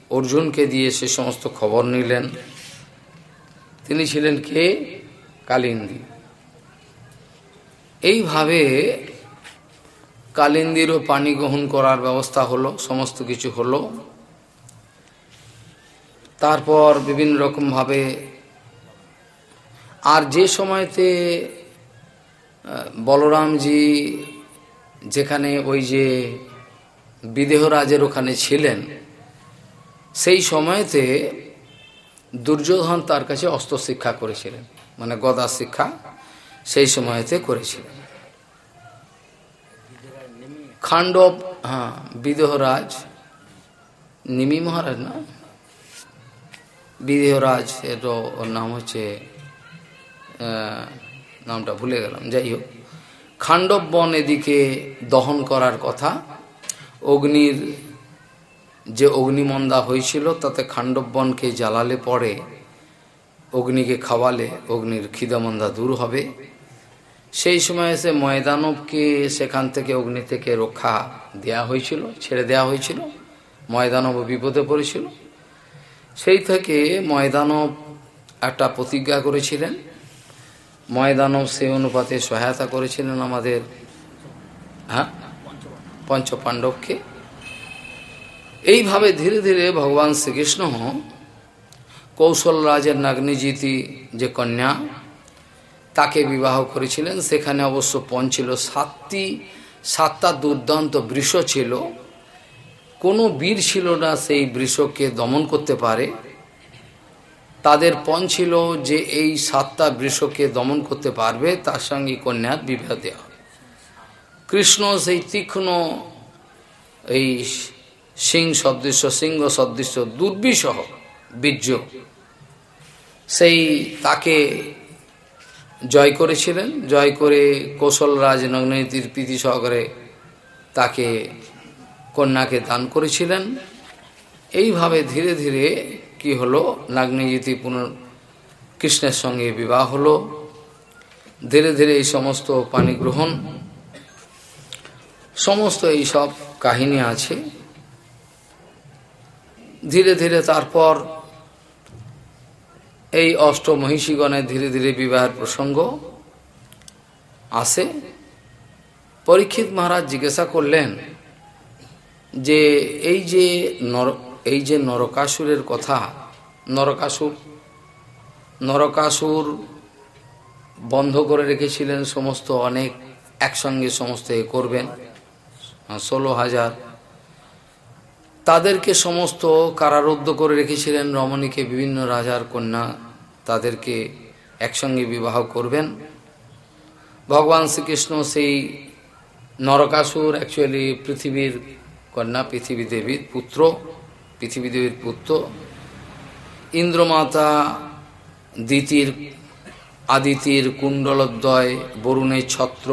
অর্জুনকে দিয়ে সে সমস্ত খবর নিলেন। তিনি ছিলেন কে? এইভাবে কালিন্দিরও পানি গ্রহণ করার ব্যবস্থা হলো, সমস্ত কিছু হলো। তারপর বিভিন্ন রকমভাবে আর যে সময়তে বলরামজি যেখানে ওই যে বিদেহরাজের ওখানে ছিলেন, সেই সময়তে দুর্যোধন তার কাছে অস্ত্র শিক্ষা করেছিলেন। মানে গদা শিক্ষা সেই সময়তে করেছিলেন। খান্ডব হ্যাঁ বিদেহরাজ, নিমি মহারাজ না? বিদেহরাজ এর ওর নাম হচ্ছে নামটা ভুলে গেলাম, যাই হোক। খান্ডব বন এদিকে দহন করার কথা, অগ্নির যে অগ্নিমন্দা হয়েছিল, তাতে খান্ডব বনকে জ্বালালে পরে অগ্নিকে খাওয়ালে অগ্নির খিদামন্দা দূর হবে। সেই সময় এসে ময়দানবকে, সেখান থেকে অগ্নি থেকে রক্ষা দেয়া হয়েছিল, ছেড়ে দেয়া হয়েছিল। ময়দানব বিপদে পড়েছিল। সেই থেকে ময়দানব একটা প্রতিজ্ঞা করেছিলেন। ময়দানব সে অনুপাতে সহায়তা করেছিলেন আমাদের হ্যাঁ পঞ্চ পাণ্ডবকে এইভাবে ধীরে ধীরে ভগবান শ্রীকৃষ্ণ কৌশল রাজের নাগ্নিজিতি যে কন্যা, তাকে বিবাহ করেছিলেন। সেখানে অবশ্য পণ ছিল সাতটি, সাতটা দুর্দান্ত বৃষ ছিল। কোনো বীর ছিল না সেই বৃষকে দমন করতে পারে। তাদের পণ ছিল যে এই সাতটা বৃষকে দমন করতে পারবে, তার সঙ্গে কন্যার বিবাহ দেওয়া। কৃষ্ণ সেই তীক্ষ্ণ এই সিং সদৃশ্য, সিংহ সদৃশ্য, দুর্বিষহ বীর্য সেই তাকে জয় করেছিলেন, জয় করে কৌশল রাজ নগ্ননীতির প্রীতি সহকারে তাকে কন্যাকে দান করেছিলেন। এইভাবে ধীরে ধীরে কি হলো নাগ্নিজিতি পুনর কৃষ্ণের সঙ্গে বিবাহ হলো। ধীরে ধীরে এই সমস্ত পানি গ্রহণ সমস্ত এই সব কাহিনী আছে। ধীরে ধীরে তারপর এই অষ্ট মহিষীগণের ধীরে ধীরে বিবাহের প্রসঙ্গ আসে। পরীক্ষিত মহারাজ জিজ্ঞাসা করলেন যে, এই যে নর, এই যে নরকাসুরের কথা, নরকাসুর নরকাসুর বন্ধ করে রেখেছিলেন, সমস্ত অনেক একসঙ্গে সমস্ত করবেন। ষোলো হাজার তাদেরকে সমস্ত কারারুদ্ধ করে রেখেছিলেন রমণীকে বিভিন্ন রাজার কন্যা তাদেরকে একসঙ্গে বিবাহ করবেন। ভগবান শ্রীকৃষ্ণ সেই নরকাসুর অ্যাকচুয়ালি পৃথিবীর কন্যা পৃথিবী দেবীর পুত্র পৃথিবী দেবীর পুত্র। ইন্দ্রমাতা দ্বিতীর, আদিতির কুণ্ডলোদ্দয় বরুণের ছত্র,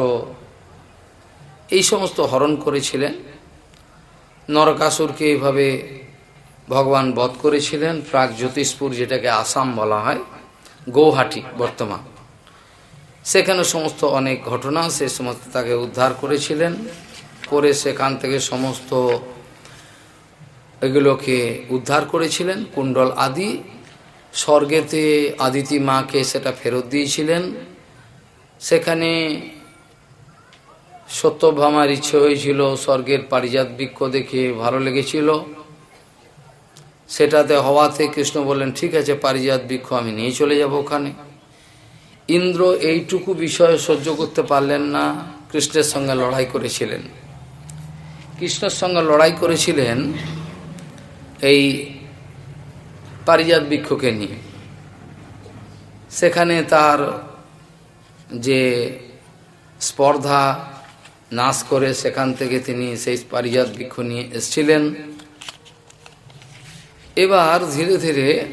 এই সমস্ত হরণ করেছিলেন। নরকাসুরকে এইভাবে ভগবান বধ করেছিলেন, প্রাক জ্যোতিষপুর যেটাকে আসাম বলা হয়, গৌহাটি বর্তমান। সেখানে সমস্ত অনেক ঘটনা, সে সমস্ত তাকে উদ্ধার করেছিলেন, করে সেখান থেকে সমস্ত এগুলোকে উদ্ধার করেছিলেন, কুণ্ডল আদি। স্বর্গেতে আদিতি মাকে সেটা ফেরত দিয়েছিলেন। সেখানে সত্যভামার ইচ্ছে হয়েছিল স্বর্গের পারিজাত বৃক্ষ দেখে ভালো লেগেছিল। সেটাতে হওয়াতে কৃষ্ণ বললেন, ঠিক আছে, পারিজাত বৃক্ষ আমি নিয়ে চলে যাব ওখানে। ইন্দ্র এইটুকু বিষয়ে সহ্য করতে পারলেন না, কৃষ্ণের সঙ্গে লড়াই করেছিলেন। কৃষ্ণের সঙ্গে লড়াই করেছিলেন এই পারিজাত বৃক্ষকে নিয়ে। সেখানে তার যে স্পর্ধা নাশ করে সেখান থেকে তিনি সেই পারিজাত বৃক্ষ নিয়ে এসছিলেন। এবার ধীরে ধীরে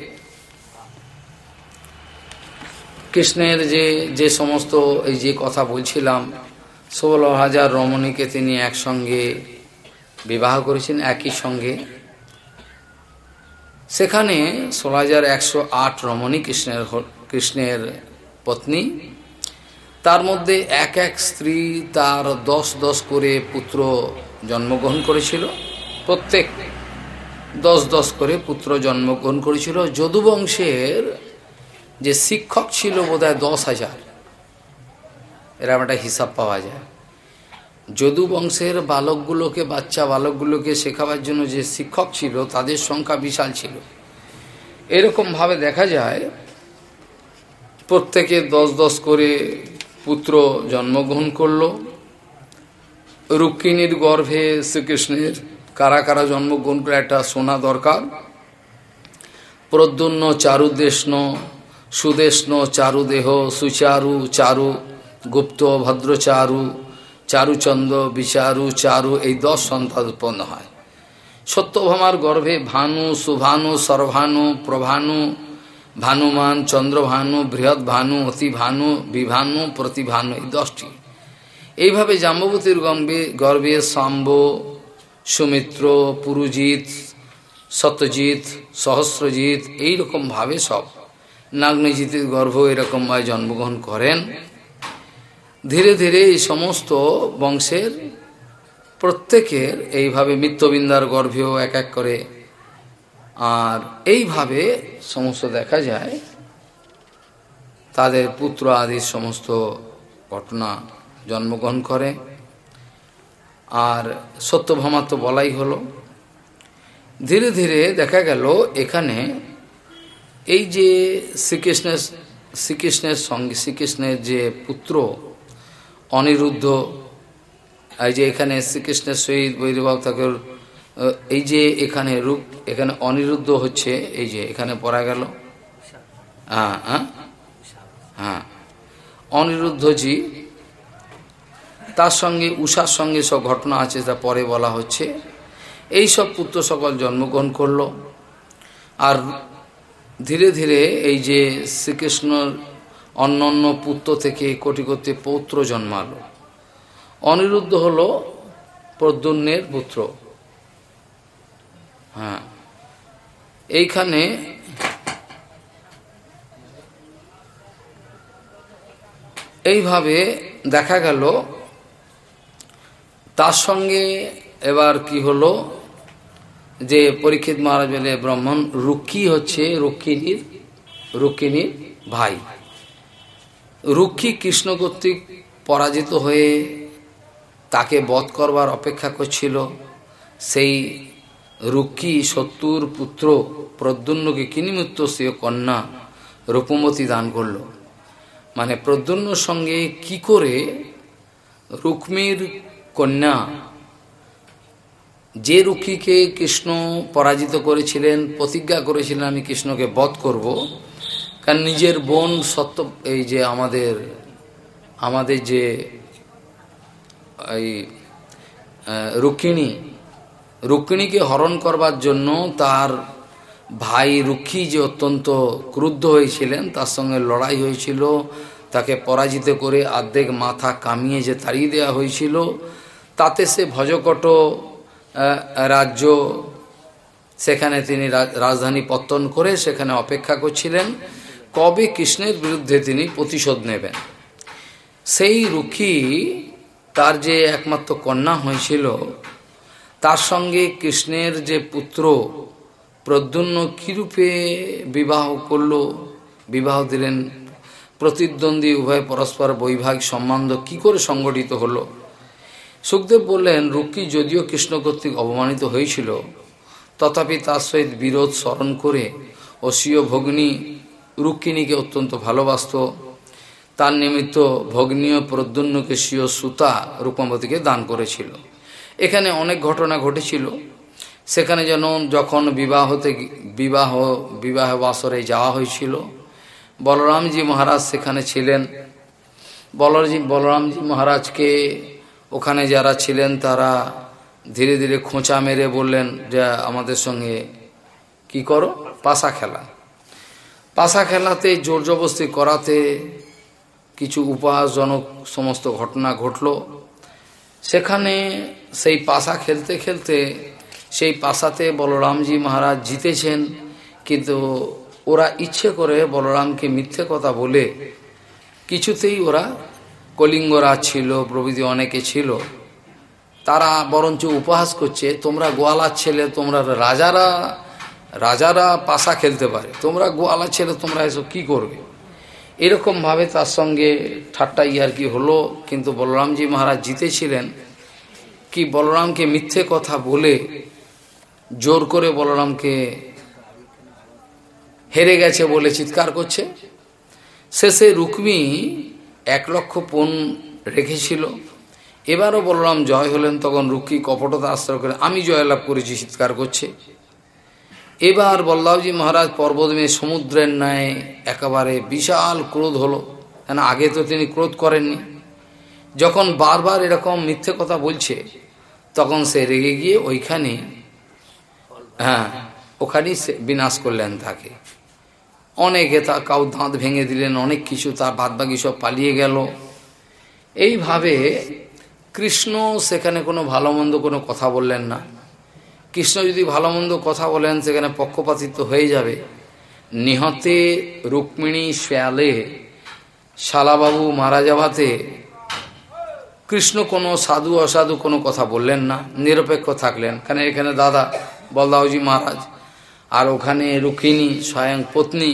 কৃষ্ণের যে যে সমস্ত এই যে কথা বলছিলাম, ষোলো হাজার রমণীকে তিনি একসঙ্গে বিবাহ করেছেন, একই সঙ্গে। সেখানে ষোলো হাজার একশো আট রমণী কৃষ্ণের কৃষ্ণের পত্নী তার মধ্যে এক এক স্ত্রী তার দশ দশ করে পুত্র জন্মগ্রহণ করেছিল। প্রত্যেক দশ দশ করে পুত্র জন্মগ্রহণ করেছিল। যদুবংশের যে শিক্ষক ছিল বোধহয় দশ হাজার। এরকম একটা হিসাব পাওয়া যায়। যদু বংশের বালকগুলোকে, বাচ্চা বালকগুলোকে শেখাবার জন্য যে শিক্ষক ছিল, তাদের সংখ্যা বিশাল ছিল। এরকমভাবে দেখা যায়, প্রত্যেকে দশ দশ করে পুত্র জন্মগ্রহণ করল। রুক্মিণীর গর্ভে শ্রীকৃষ্ণের কারা কারা জন্মগ্রহণ করে একটা শোনা দরকার। প্রদ্যুন্ন চারুদেষ্ণ, সুদেষ্ণ চারুদেহ, সুচারু চারু, গুপ্ত ভদ্রচারু, চারুচন্দ্র বিচারু চারু, এই দশ সন্তান উৎপন্ন হয়। সত্যভামার গর্ভে ভানু, সুভানু, সর্ভানু, প্রভানু ভানুমান, চন্দ্রভানু বৃহৎ ভানু অতি ভানু বিভানু, প্রতিভানু, এই দশটি। এইভাবে জাম্ববতীর গর্ভে গর্ভে সাম্ব, সুমিত্র, পুরুজিৎ, সত্যজিৎ, সহস্রজিৎ, এইরকমভাবে সব। নাগ্নজিতের গর্ভ এরকমভাবে জন্মগ্রহণ করেন। ধীরে ধীরে এই সমস্ত বংশের প্রত্যেকের এইভাবে মিত্রবিন্দার গর্ভেও এক এক করে আর এইভাবে সমস্ত দেখা যায়, তাদের পুত্র আদির সমস্ত ঘটনা জন্মগ্রহণ করে। আর সত্যভামা তো বলাই হলো, ধীরে ধীরে দেখা গেল এখানে এই যে শ্রীকৃষ্ণের শ্রীকৃষ্ণের সঙ্গে, শ্রীকৃষ্ণের যে পুত্র অনিরুদ্ধ, এই যে এখানে শ্রীকৃষ্ণের সহিত বৈরবাব ঠাকুর এই যে এখানে রূপ এখানে অনিরুদ্ধ হচ্ছে, এই যে এখানে পড়া গেল। হ্যাঁ হ্যাঁ হ্যাঁ। তার সঙ্গে উষার সঙ্গে সব ঘটনা আছে তা পরে বলা হচ্ছে। এই সব পুত্র সকল জন্মগ্রহণ করল। আর ধীরে ধীরে এই যে শ্রীকৃষ্ণর অন্য অন্য পুত্র থেকে কোটি কোটি পৌত্র জন্মালো। অনিরুদ্ধ হল প্রদ্যুন্নের পুত্র। হ্যাঁ। এইখানে এইভাবে দেখা গেল, তার সঙ্গে এবার কি হলো, যে পরীক্ষিত মহারাজ বলে, ব্রাহ্মণ রুক্ষী হচ্ছে রুক্ষিণীর রুক্ষিণীর ভাই। রুক্ষী কৃষ্ণ কর্তৃক পরাজিত হয়ে তাকে বধ করবার অপেক্ষা করছিল, সেই রুক্কি সত্তর পুত্র প্রদ্যুন্নকে কিনিমুত্ত সে কন্যা রূপমতি দান করল? মানে প্রদ্যুন্নর সঙ্গে কি করে রুক্মির কন্যা, যে রুক্ষীকে কৃষ্ণ পরাজিত করেছিলেন, প্রতিজ্ঞা করেছিলেন আমি কৃষ্ণকে বধ করব, কারণ নিজের বোন সত্য, এই যে আমাদের আমাদের যে এই রুক্মিণী রুক্মিণীকে হরণ করবার জন্য তার ভাই রুক্ষী যে অত্যন্ত ক্রুদ্ধ হয়েছিলেন, তার সঙ্গে লড়াই হয়েছিল। তাকে পরাজিত করে আর্ধেক মাথা কামিয়ে যে তাড়িয়ে দেওয়া হয়েছিল, তাতে সে ভজকট রাজ্য, সেখানে তিনি রাজধানী পত্তন করে সেখানে অপেক্ষা করছিলেন। কবে কৃষ্ণের বিরুদ্ধে তিনি প্রতিশোধ নেবেন? সেই রুখি তার যে একমাত্র কন্যা হয়েছিল তার সঙ্গে কৃষ্ণের যে পুত্র প্রদ্যুন্ন কীরূপে বিবাহ করল? বিবাহ দিলেন প্রতিদ্বন্দ্বী উভয় পরস্পর বৈভাগ সম্বন্ধ কি করে সংগঠিত হলো? সুখদেব বললেন রুক্কি যদিও কৃষ্ণ কর্তৃক অপমানিত হয়েছিল, তথাপি তার সহিত বিরোধ স্মরণ করে ও স্বীয় ভগ্নী রুক্মিণীকে অত্যন্ত ভালোবাসত। তার নিমিত্ত ভগ্নীয় প্রদ্যুন্নকে স্বীয় সুতা রূপমতীকে দান করেছিল। এখানে অনেক ঘটনা ঘটেছিল। সেখানে যেন যখন বিবাহতে বিবাহ বিবাহ বাসরে যাওয়া হয়েছিল, বলরামজি মহারাজ সেখানে ছিলেন। বলরামজি বলরামজি মহারাজকে ওখানে যারা ছিলেন তারা ধীরে ধীরে খোঁচা মেরে বললেন, যে আমাদের সঙ্গে কি করো? পাশা খেলা। পাশা খেলাতে জোর জবস্তি করাতে কিছু উপহাসজনক সমস্ত ঘটনা ঘটল। সেখানে সেই পাশা খেলতে খেলতে, সেই পাশাতে বলরামজি মহারাজ জিতেছেন। কিন্তু ওরা ইচ্ছে করে বলরামকে মিথ্যে কথা বলে কিছুতেই ওরা কলিঙ্গরাজ ছিল, প্রভৃতি অনেকে ছিল। তারা বরঞ্চ উপহাস করছে, তোমরা গোয়ালার ছেলে, তোমরা রাজারা রাজারা পাশা খেলতে পারে। তোমরা গোয়ালার ছেলে, তোমরা এসব কি করবে? এরকমভাবে তার সঙ্গে ঠাট্টা ইয়ার কি হলো, কিন্তু বলরামজি মহারাজ জিতেছিলেন। কি বলরামকে মিথ্যে কথা বলে জোর করে বলরামকে হেরে গেছে বলে চিৎকার করছে? শেষে রুক্মি এক লক্ষ পণ রেখেছিল। এবারও বলরাম জয় হলেন, তখন রুক্কি কপটতা আশ্রয় করে, আমি জয়লাভ করেছি, চিৎকার করছে। এবার বল্লাভজি মহারাজ পর্বতমে সমুদ্রের ন্যায় একেবারে বিশাল ক্রোধ হলো। কেন আগে তো তিনি ক্রোধ করেননি? যখন বারবার এরকম মিথ্যে কথা বলছে তখন সে রেগে গিয়ে ওইখানে হ্যাঁ ওখানেই সে বিনাশ করলেন তাকে। অনেকে তা কাউ দাঁত ভেঙে দিলেন, অনেক কিছু, তার বাদবাকি সব পালিয়ে গেল। এইভাবে কৃষ্ণ সেখানে কোনো ভালো মন্দ কোনো কথা বললেন না। কৃষ্ণ যদি ভালো মন্দ কথা বলেন, সেখানে পক্ষপাতিত্ব হয়ে যাবে। নিহতে রুক্মিণী শ্যালে শালাবাবু মারা যাওয়াতে কৃষ্ণ কোনো সাধু, অসাধু কোনো কথা বললেন না, নিরপেক্ষ থাকলেন। কারণ এখানে দাদা বলদাউজি মহারাজ, আর ওখানে রুক্মিণী স্বয়ং পত্নী।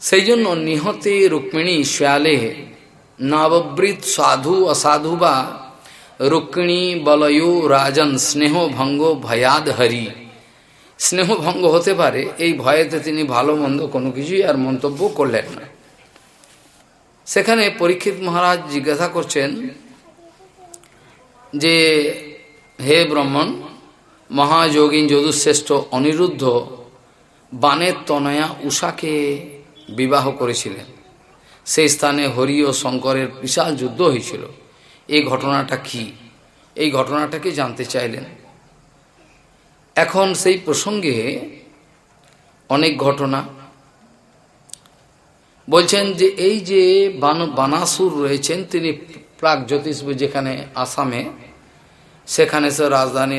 সেই জন্য নিহতে রুক্মিণী শ্যালে নববৃত সাধু, অসাধু বা রুক্মিণী বলয়ু রাজন স্নেহ ভঙ্গ ভয়াদ হরি। স্নেহ ভঙ্গ হতে পারে, এই ভয়েতে তিনি ভালো মন্দ কোনো কিছুই আর মন্তব্য করলেন না। সেখানে পরীক্ষিত মহারাজ জিজ্ঞাসা করছেন যে, হে ব্রহ্মণ, মহাযোগীন যদুশ্রেষ্ঠ অনিরুদ্ধ বানের তনয়া উষাকে বিবাহ করেছিলেন। সেই স্থানে হরি ও শঙ্করের বিশাল যুদ্ধ হয়েছিল। এই ঘটনাটা কি? এই ঘটনাটাকে জানতে চাইলেন। এখন সেই প্রসঙ্গে অনেক ঘটনা বলছেন যে এই যে বানাসুর রয়েছেন, তিনি প্রাক জ্যোতিষপুর যেখানে আসামে, সেখানে সে রাজধানী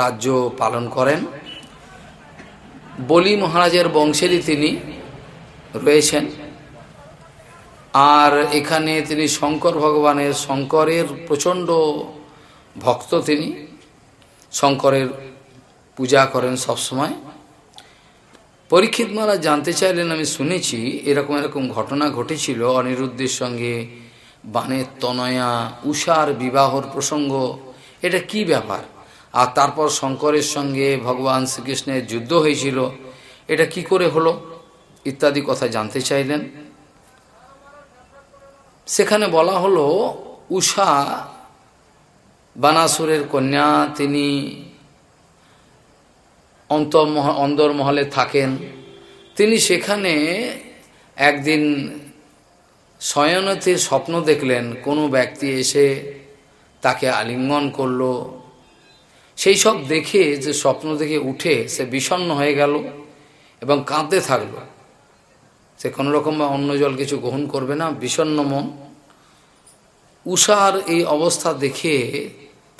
রাজ্য পালন করেন। বলি মহারাজের বংশেরই তিনি রয়েছেন। আর এখানে তিনি শঙ্কর ভগবানের, শঙ্করের প্রচণ্ড ভক্ত তিনি। শঙ্করের পূজা করেন সবসময়। পরীক্ষিত মহারাজ জানতে চাইলেন, আমি শুনেছি এরকম এরকম ঘটনা ঘটেছিল। অনিরুদ্ধের সঙ্গে বানের তনয়া, উষার বিবাহর প্রসঙ্গ, এটা কি ব্যাপার? আর তারপর শঙ্করের সঙ্গে ভগবান শ্রীকৃষ্ণের যুদ্ধ হয়েছিল, এটা কি করে হলো? ইত্যাদি কথা জানতে চাইলেন। সেখানে বলা হলো, উষা বানাসুরের কন্যা, তিনি অন্তর্মহ অন্দরমহলে থাকেন। তিনি সেখানে একদিন শয়নতে স্বপ্ন দেখলেন, কোনো ব্যক্তি এসে তাকে আলিঙ্গন করল। সেই সব দেখে যে স্বপ্ন দেখে উঠে সে বিষণ্ন হয়ে গেল এবং কাঁদতে থাকল। সে কোনো রকম অন্য জল কিছু গ্রহণ করবে না বিষণ্ন মন। উষার এই অবস্থা দেখে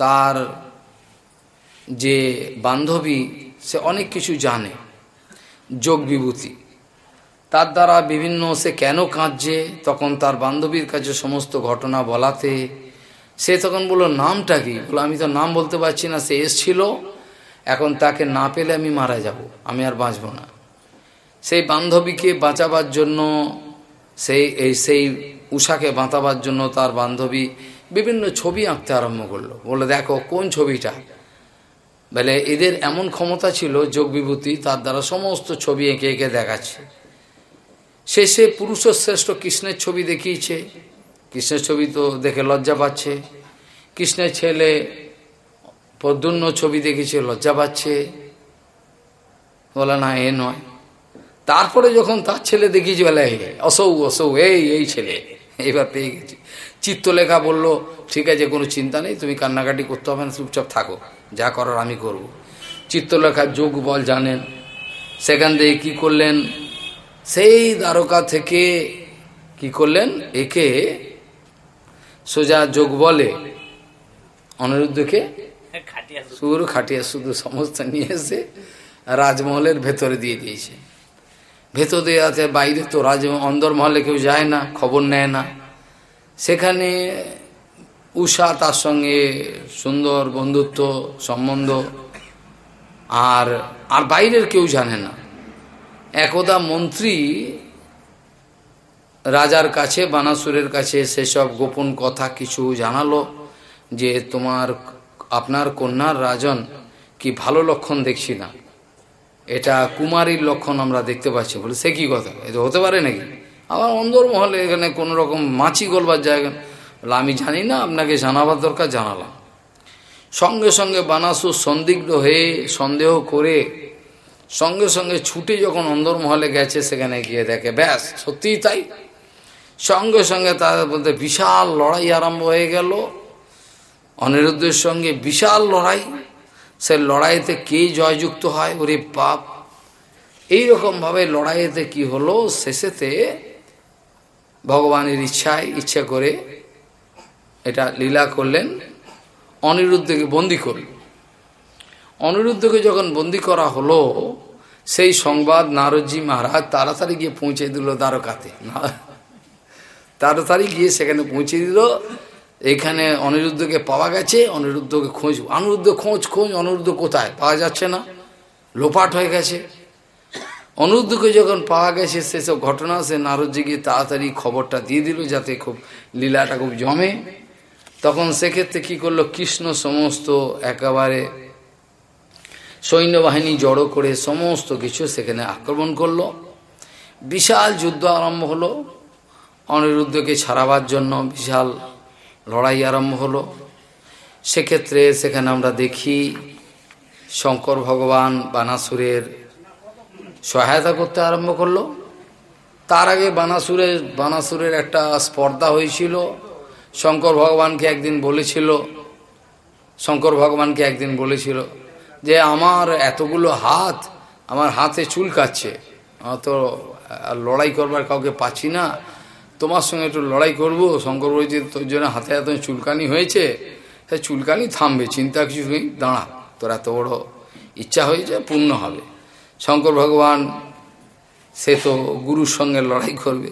তার যে বান্ধবী সে অনেক কিছু জানে। যোগ বিভূতি। তার দ্বারা বিভিন্ন সে কেন কাঁদছে, তখন তার বান্ধবীর কাছে সমস্ত ঘটনা বলাতে, সে তখন বলল, নামটা কি? বলো আমি তো নাম বলতে পারছি না, সে এসছিল, এখন তাকে না পেলে আমি মারা যাব, আমি আর বাঁচব না। সেই বান্ধবীকে বাঁচাবার জন্য, সেই, এই, সেই উষাকে বাঁচাবার জন্য তার বান্ধবী বিভিন্ন ছবি আঁকতে আরম্ভ করল। বলে দেখো, কোন ছবিটা? বলে, এদের এমন ক্ষমতা ছিল, যোগ বিভূতি, তার দ্বারা সমস্ত ছবি এঁকে এঁকে দেখাচ্ছে। শেষে শ্রেষ্ঠ কৃষ্ণের ছবি দেখিয়েছে। কৃষ্ণের ছবি তো দেখে লজ্জা পাচ্ছে। কৃষ্ণের ছেলে পদ্মন্য ছবি দেখেছে লজ্জা পাচ্ছে। বলে, না, এ নয়। তারপরে যখন তার ছেলে দেখিয়েছে, বলে অসৌ অসৌ, এই এই ছেলে। এইবার পেয়ে গেছি। চিত্রলেখা বলল, ঠিক আছে, কোনো চিন্তা নেই, তুমি কান্নাকাটি করতে হবে না, চুপচাপ থাকো। যা করার আমি করব। চিত্রলেখার যোগ বল জানেন। সেখান থেকে কী করলেন? সেই দ্বারকা থেকে কি করলেন? একে সোজা যোগ বলে অনিরুদ্ধকে শুরু খাটিয়া শুধু সমস্ত নিয়ে এসে রাজমহলের ভেতরে দিয়ে দিয়েছে। ভেতর দিয়ে আছে, বাইরে তো রাজ অন্দরমহলে কেউ যায় না, খবর নেয় না। সেখানে উষা তার সঙ্গে সুন্দর বন্ধুত্ব, সম্বন্ধ। আর আর বাইরের কেউ জানে না। একদা মন্ত্রী রাজার কাছে, বানাসুরের কাছে সেসব গোপন কথা কিছু জানালো যে, তোমার, আপনার কন্যার রাজন কি ভালো লক্ষণ দেখছি না? এটা কুমারীর লক্ষণ আমরা দেখতে পাচ্ছি বলে। সে কি কথা? এটা হতে পারে নাকি? আবার অন্দর মহলে এখানে কোনো রকম মাছি গলবার জায়গা বলে, আমি জানি না, আপনাকে জানাবার দরকার, জানালাম। সঙ্গে সঙ্গে বানাসুর সন্দিগ্ধ হয়ে সন্দেহ করে সঙ্গে সঙ্গে ছুটে যখন অন্দরমহলে গেছে, সেখানে গিয়ে দেখে, ব্যাস, সত্যিই তাই? সঙ্গে সঙ্গে তার বলতে বিশাল লড়াই আরম্ভ হয়ে গেল। অনিরুদ্ধের সঙ্গে বিশাল লড়াই। সে লড়াইতে কে জয়যুক্ত হয়, ওরে পাপ এইরকমভাবে লড়াইতে কি হলো, শেষেতে ভগবানের ইচ্ছায়, ইচ্ছা করে এটা লীলা করলেন, অনিরুদ্ধকে বন্দি করল। অনিরুদ্ধকে যখন বন্দি করা হলো, সেই সংবাদ নারদজি মহারাজ তাড়াতাড়ি গিয়ে পৌঁছে দিল দ্বারকাতে। তাড়াতাড়ি গিয়ে সেখানে পৌঁছে দিল। এখানে অনিরুদ্ধকে পাওয়া গেছে, অনিরুদ্ধকে খোঁজ। অনিরুদ্ধ খোঁজ খোঁজ, অনিরুদ্ধ কোথায়? পাওয়া যাচ্ছে না। লোপাট হয়ে গেছে। অনিরুদ্ধকে যখন পাওয়া গেছে, সেসব ঘটনা, সে নারদজি গিয়ে তাড়াতাড়ি খবরটা দিয়ে দিল, যাতে খুব লীলাটা খুব জমে। তখন সেক্ষেত্রে কি করল? কৃষ্ণ সমস্ত একেবারে সৈন্যবাহিনী জড়ো করে সমস্ত কিছু সেখানে আক্রমণ করল। বিশাল যুদ্ধ আরম্ভ হলো। অনিরুদ্ধকে ছাড়াবার জন্য বিশাল লড়াই আরম্ভ হলো। সেক্ষেত্রে সেখানে আমরা দেখি শঙ্কর ভগবান বানাসুরের সহায়তা করতে আরম্ভ করল। তার আগে বানাসুরের বানাসুরের একটা স্পর্ধা হয়েছিল। শঙ্কর ভগবানকে একদিন বলেছিল, শঙ্কর ভগবানকে একদিন বলেছিল যে, আমার এতগুলো হাত, আমার হাতে চুল কাচ্ছে তো লড়াই করবার কাউকে পাচ্ছি না। তোমার সঙ্গে একটু লড়াই করব। শঙ্কর বলেছে তোর জন্য হাতে এত চুলকানি হয়েছে, সে চুলকানি থামবে, চিন্তা কিছু নেই, দাঁড়া, তোর এত বড় ইচ্ছা হয়েছে, পূর্ণ হবে। শঙ্কর ভগবান, সে তো গুরুর সঙ্গে লড়াই করবে।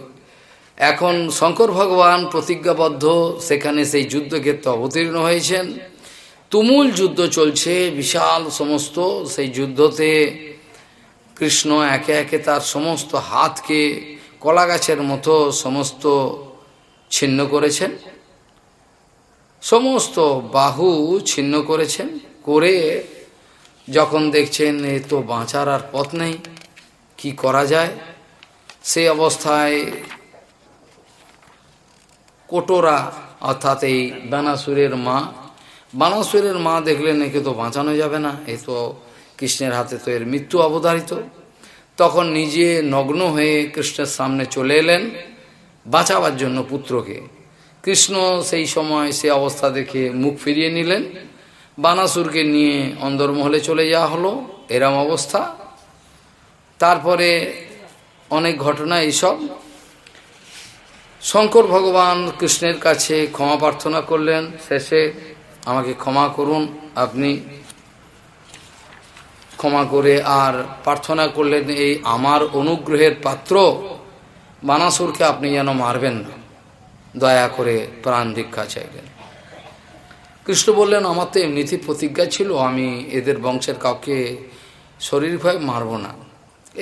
এখন শঙ্কর ভগবান প্রতিজ্ঞাবদ্ধ, সেখানে সেই যুদ্ধক্ষেত্রে অবতীর্ণ হয়েছেন। তুমুল যুদ্ধ চলছে, বিশাল সমস্ত। সেই যুদ্ধতে কৃষ্ণ একে একে তার সমস্ত হাতকে কলা গাছের মতো সমস্ত ছিন্ন করেছেন। সমস্ত বাহু ছিন্ন করেছেন, করে যখন দেখছেন এ তো বাঁচার আর পথ নেই, কি করা যায়? সেই অবস্থায় কোটোরা, অর্থাৎ এই বানাসুরের মা। বানাসুরের মা দেখলেন একে তো বাঁচানো যাবে না, এ তো কৃষ্ণের হাতে তো এর মৃত্যু অবধারিত। তখন নিজে নগ্ন হয়ে কৃষ্ণের সামনে চলে এলেন, বাঁচাবার জন্য পুত্রকে। কৃষ্ণ সেই সময় সে অবস্থা দেখে মুখ ফিরিয়ে নিলেন। বানাসুরকে নিয়ে অন্দরমহলে চলে যাওয়া হলো, এরম অবস্থা। তারপরে অনেক ঘটনা এইসব শঙ্কর ভগবান কৃষ্ণের কাছে ক্ষমা প্রার্থনা করলেন। শেষে আমাকে ক্ষমা করুন, আপনি ক্ষমা করে আর প্রার্থনা করলেন, এই আমার অনুগ্রহের পাত্র। বানাসুরকে আপনি যেন মারবেন না, দয়া করে প্রাণ ভিক্ষা চাইলেন কৃষ্ণ বললেন, আমার তো এমনিতেই প্রতিজ্ঞা ছিল, আমি এদের বংশের কাউকে শরীর ভয় মারব না।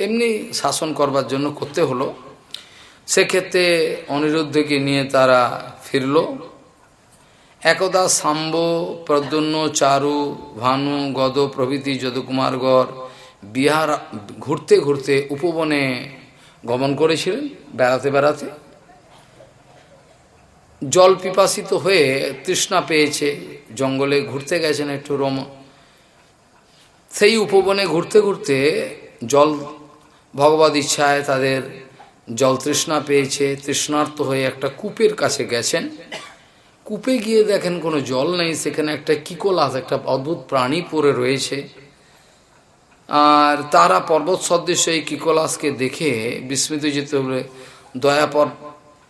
এমনি শাসন করবার জন্য করতে হলো সেক্ষেত্রে অনিরুদ্ধকে নিয়ে তারা ফিরল। একদা সাম্ব প্রদ্যুন্ন চারু, ভানু, গদ, প্রভৃতি যদুকুমারগড় বিহার ঘুরতে ঘুরতে উপবনে গমন করেছিলেন, বেড়াতে বেড়াতে। জল পিপাসিত হয়ে তৃষ্ণা পেয়েছে, জঙ্গলে ঘুরতে গেছেন একটু রম। সেই উপবনে ঘুরতে ঘুরতে জল ভগবত ইচ্ছায় তাদের জল তৃষ্ণা পেয়েছে, তৃষ্ণার্ত হয়ে একটা কূপের কাছে গেছেন। কূপে গিয়ে দেখেন কোনো জল নেই, সেখানে একটা কিকোলাস, একটা অদ্ভুত প্রাণী পড়ে রয়েছে। আর তারা পর্বত সদৃশ্য এই কিকোলাসকে দেখে বিস্মিত যেতে হলে দয়াপর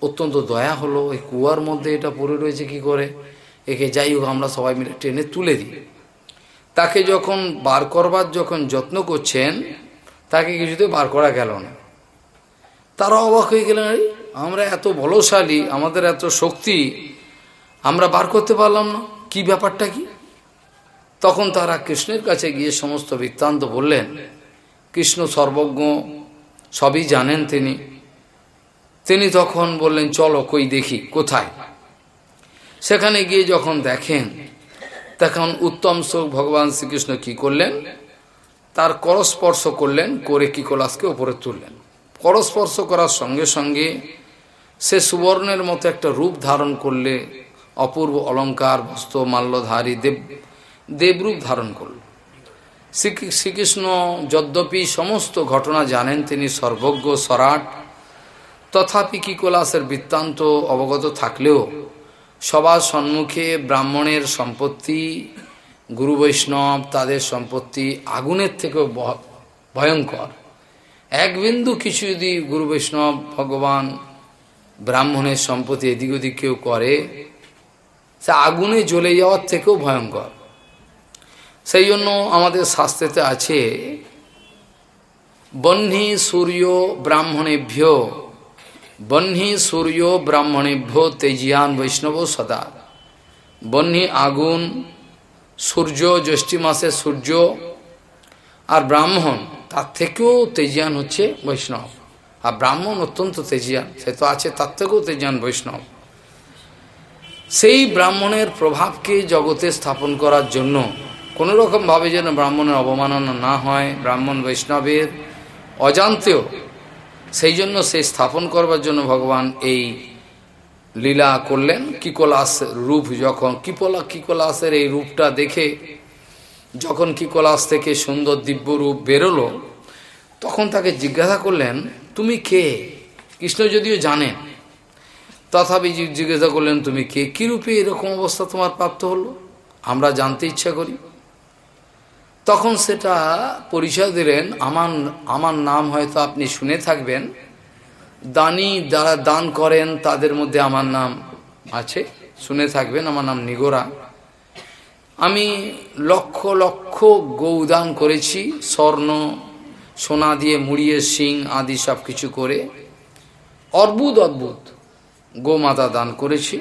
অত্যন্ত দয়া হলো, এই কুয়ার মধ্যে এটা পড়ে রয়েছে কি করে? একে যাই হোক, আমরা সবাই মিলে ট্রেনে তুলে দিই। তাকে যখন বার করবার যখন যত্ন করছেন, তাকে কিছুতে বার করা গেল না। তারা অবাক হয়ে গেলেন আমরা এত বলশালী, আমাদের এত শক্তি, আমরা বার করতে পারলাম না। কি ব্যাপারটা কি? তখন তারা কৃষ্ণের কাছে গিয়ে সমস্ত বৃত্তান্ত বললেন, কৃষ্ণ সর্বজ্ঞ, সবই জানেন তিনি। তিনি তখন বললেন, চলো কই দেখি, কোথায়? সেখানে গিয়ে যখন দেখেন, তখন উত্তম শোক ভগবান শ্রীকৃষ্ণ কি করলেন? তার করস্পর্শ করলেন, করে কিকলাসকে ওপরে তুললেন। করস্পর্শ করার সঙ্গে সঙ্গে সে সুবর্ণের মতো একটা রূপ ধারণ করলে, অপূর্ব অলঙ্কার, বস্ত্র, মাল্যধারী দেব, দেবরূপ ধারণ করল। শ্রীকৃষ্ণ যদ্যপি সমস্ত ঘটনা জানেন, তিনি সর্বজ্ঞ, সরাট। তথাপি কিকোলাসের বৃত্তান্ত অবগত থাকলেও সবার সম্মুখে ব্রাহ্মণের সম্পত্তি, গুরু বৈষ্ণব তাদের সম্পত্তি আগুনের থেকেও ভয়ঙ্কর। এক বিন্দু কিছু যদি গুরু বৈষ্ণব, ভগবান, ব্রাহ্মণের সম্পত্তি এদিক ওদিক কেউ করে, সে আগুনে জ্বলে যাওয়ার থেকেও ভয়ঙ্কর। সেই জন্য আমাদের শাস্ত্রেতে আছে, বহ্নি সূর্য ব্রাহ্মণেভ্য, বহ্নি সূর্য ব্রাহ্মণেভ্য তেজিয়ান বৈষ্ণব সদা। বহ্নি আগুন সূর্য জ্যৈষ্ঠী মাসে সূর্য আর ব্রাহ্মণ তার থেকেও তেজিয়ান হচ্ছে বৈষ্ণব। আর ব্রাহ্মণ অত্যন্ত তেজিয়ান, সে তো আছে, তার থেকেও তেজিয়ান বৈষ্ণব। সেই ব্রাহ্মণের প্রভাবকে জগতে স্থাপন করার জন্য কোনো রকমভাবে যেন ব্রাহ্মণের অবমাননা না হয়, ব্রাহ্মণ বৈষ্ণবের অজান্তেও, সেই জন্য সে স্থাপন করবার জন্য ভগবান এই লীলা করলেন। কিকলাস রূপ যখন, কিপলা কিকলাসের এই রূপটা দেখে যখন কিকলাস থেকে সুন্দর দিব্য রূপ বেরোলো, তখন তাকে জিজ্ঞাসা করলেন, তুমি কে? কৃষ্ণ যদিও জানেন তথাপি জিজ্ঞাসা করলেন, তুমি কে? কী রূপে এরকম অবস্থা তোমার প্রাপ্ত হলো? আমরা জানতে ইচ্ছা করি। তখন সেটা পরিচয় দিলেন, আমার আমার নাম হয়তো আপনি শুনে থাকবেন। দানি যারা দান করেন, তাদের মধ্যে আমার নাম আছে। শুনে থাকবেন, আমার নাম নিগোরা। আমি লক্ষ লক্ষ গৌদান করেছি, স্বর্ণ, সোনা দিয়ে মুড়িয়ে সিং আদি সব কিছু করে। অদ্ভুত অদ্ভুত গোমাতা দান করেছি।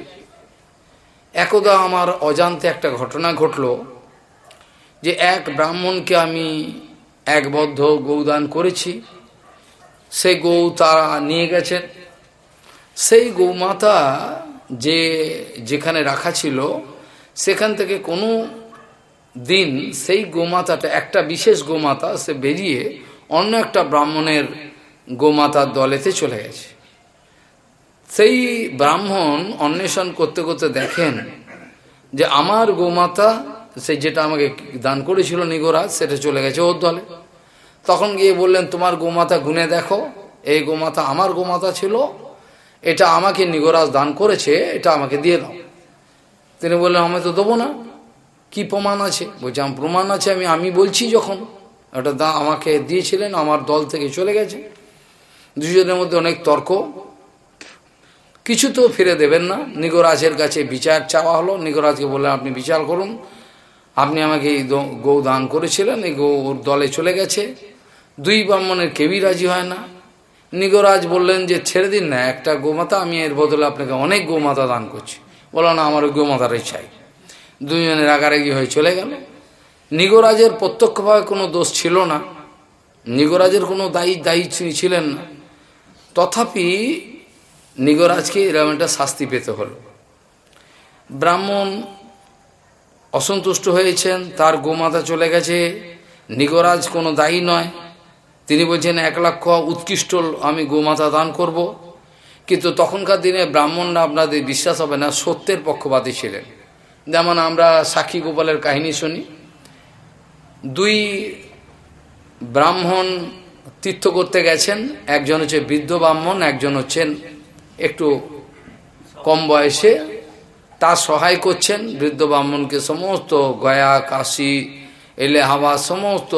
একদা আমার অজান্তে একটা ঘটনা ঘটল যে এক ব্রাহ্মণকে আমি একবদ্ধ গৌদান করেছি। সেই গৌ তারা নিয়ে গেছেন। সেই গৌমাতা যে যেখানে রাখা ছিল সেখান থেকে কোনো দিন সেই গোমাতাটা, একটা বিশেষ গোমাতা, সে বেরিয়ে অন্য একটা ব্রাহ্মণের গোমাতার দলেতে চলে গেছে। সেই ব্রাহ্মণ অন্বেষণ করতে করতে দেখেন যে আমার গোমাতা, সে যেটা আমাকে দান করেছিল নিগরাজ, সেটা চলে গেছে ওর দলে। তখন গিয়ে বললেন, তোমার গোমাতা গুনে দেখো, এই গোমাতা আমার গোমাতা ছিল, এটা আমাকে নিগরাজ দান করেছে, এটা আমাকে দিয়ে দাও। তিনি বললেন, আমি তো দেবো না। কি প্রমাণ আছে? বলছি, আমার প্রমাণ আছে, আমি আমি বলছি যখন। ওটা দা আমাকে দিয়েছিলেন, আমার দল থেকে চলে গেছে। দুজনের মধ্যে অনেক তর্ক। কিছু তো ফিরে দেবেন না। নিগরাজের কাছে বিচার চাওয়া হলো। নিগরাজকে বললেন, আপনি বিচার করুন। আপনি আমাকে এই গৌ দান করেছিলেন, এই গৌ ওর দলে চলে গেছে। দুই ব্রাহ্মণের কেউই রাজি হয় না। নিগরাজ বললেন যে, ছেড়ে দিন না, একটা গোমাতা, আমি এর বদলে আপনাকে অনেক গোমাতা দান করছি। বলো না, আমার গোমাতারই চাই দুজনের রাগারাগি হয়ে চলে গেল। নিগরাজের প্রত্যক্ষভাবে কোনো দোষ ছিল না। নিগরাজের কোনো দায়ী দায়ী ছিলেন না। তথাপি নিগরাজকে এরকম একটা শাস্তি পেতে হলো। ব্রাহ্মণ অসন্তুষ্ট হয়েছেন, তার গোমাতা চলে গেছে। নিগরাজ কোনো দায়ী নয়। তিনি বলছেন, এক লক্ষ উৎকৃষ্ট, আমি গোমাতা দান করব। কিন্তু তখনকার দিনে ব্রাহ্মণরা আপনাদের বিশ্বাস হবে না, সত্যের পক্ষপাতী ছিলেন। যেমন আমরা সাক্ষী গোপালের কাহিনী শুনি। দুই ব্রাহ্মণ তীর্থ করতে গেছেন, একজন হচ্ছে বৃদ্ধ ব্রাহ্মণ, একজন হচ্ছেন একটু কম বয়সে। তার সহায় করছেন, বৃদ্ধ ব্রাহ্মণকে সমস্ত গয়া, কাশী এলেহাবাদ সমস্ত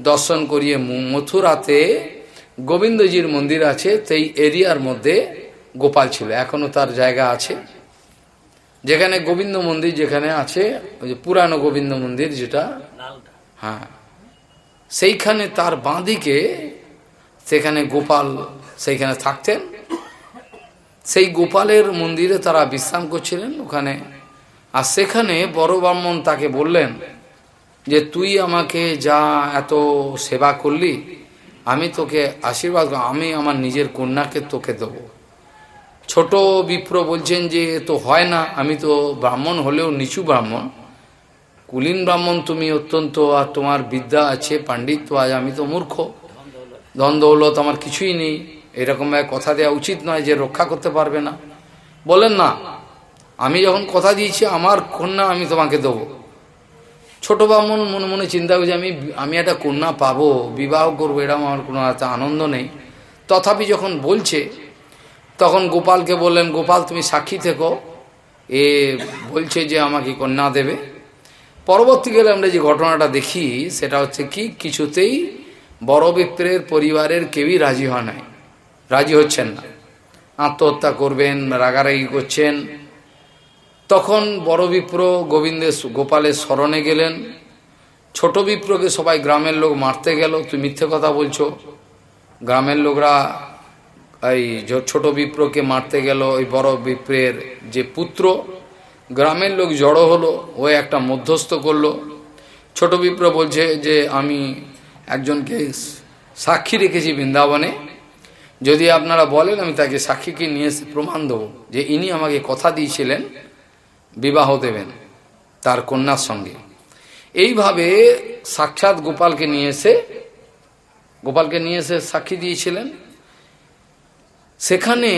দর্শন করিয়ে মথুরাতে গোবিন্দজির মন্দির আছে সেই এরিয়ার মধ্যে গোপাল ছিল এখনও তার জায়গা আছে। যেখানে গোবিন্দ মন্দির যেখানে আছে ওই যে পুরানো গোবিন্দ মন্দির যেটা হ্যাঁ সেইখানে তার বাঁদিকে সেখানে গোপাল সেইখানে থাকতেন। সেই গোপালের মন্দিরে তারা বিশ্রাম করছিলেন ওখানে। আর সেখানে বড় ব্রাহ্মণ তাকে বললেন যে তুই আমাকে যা এত সেবা করলি আমি তোকে আশীর্বাদ আমি আমার নিজের কন্যাকে তোকে দেব। ছোট বিপ্র বলছেন যে তো হয় না, আমি তো ব্রাহ্মণ হলেও নিচু ব্রাহ্মণ। কুলীন ব্রাহ্মণ তুমি অত্যন্ত, আর তোমার বিদ্যা আছে, পাণ্ডিত্য আজ আমি তো মূর্খ। ধন দৌলত আমার কিছুই নেই। এরকমভাবে কথা দেওয়া উচিত নয় যে রক্ষা করতে পারবে না। বলেন না, আমি যখন কথা দিয়েছি, আমার কন্যা আমি তোমাকে দেবো। ছোট ব্রাহ্মণ মনে মনে চিন্তা করছে, আমি আমি একটা কন্যা পাবো, বিবাহ করব, এরকম আমার কোনো একটা আনন্দ নেই। তথাপি যখন বলছে, তখন গোপালকে বললেন, গোপাল, তুমি সাক্ষী থেকো। এ বলছে যে, আমাকে কন্যা দেবে। পরবর্তীকালে আমরা যে ঘটনাটা দেখি, সেটা হচ্ছে কি, কিছুতেই বড় বিপ্রের পরিবারের কেউই রাজি হয় নাই। রাজি হচ্ছেন না। আত্মহত্যা করবেন, রাগারাগি করছেন তখন বড় বিপ্র গোবিন্দের গোপালের স্মরণে গেলেন। ছোট বিপ্রকে সবাই গ্রামের লোক মারতে গেল। তুই মিথ্যে কথা বলছো। গ্রামের লোকরা এই ছোট বিপ্রকে মারতে গেল। ওই বড় বিপ্রের যে পুত্র, গ্রামের লোক জড়ো হলো। ও একটা মধ্যস্থ করল। ছোট বিপ্র বলছে যে, আমি একজনকে সাক্ষী রেখেছি বৃন্দাবনে। যদি আপনারা বলেন, আমি তাকে সাক্ষীকে নিয়ে প্রমাণ দেবো যে ইনি আমাকে কথা দিয়েছিলেন। বিবাহ দেবেন তার কন্যার সঙ্গে। এইভাবে সাক্ষাৎ গোপালকে নিয়ে এসে, গোপালকে নিয়ে এসে সাক্ষী দিয়েছিলেন। সেখানে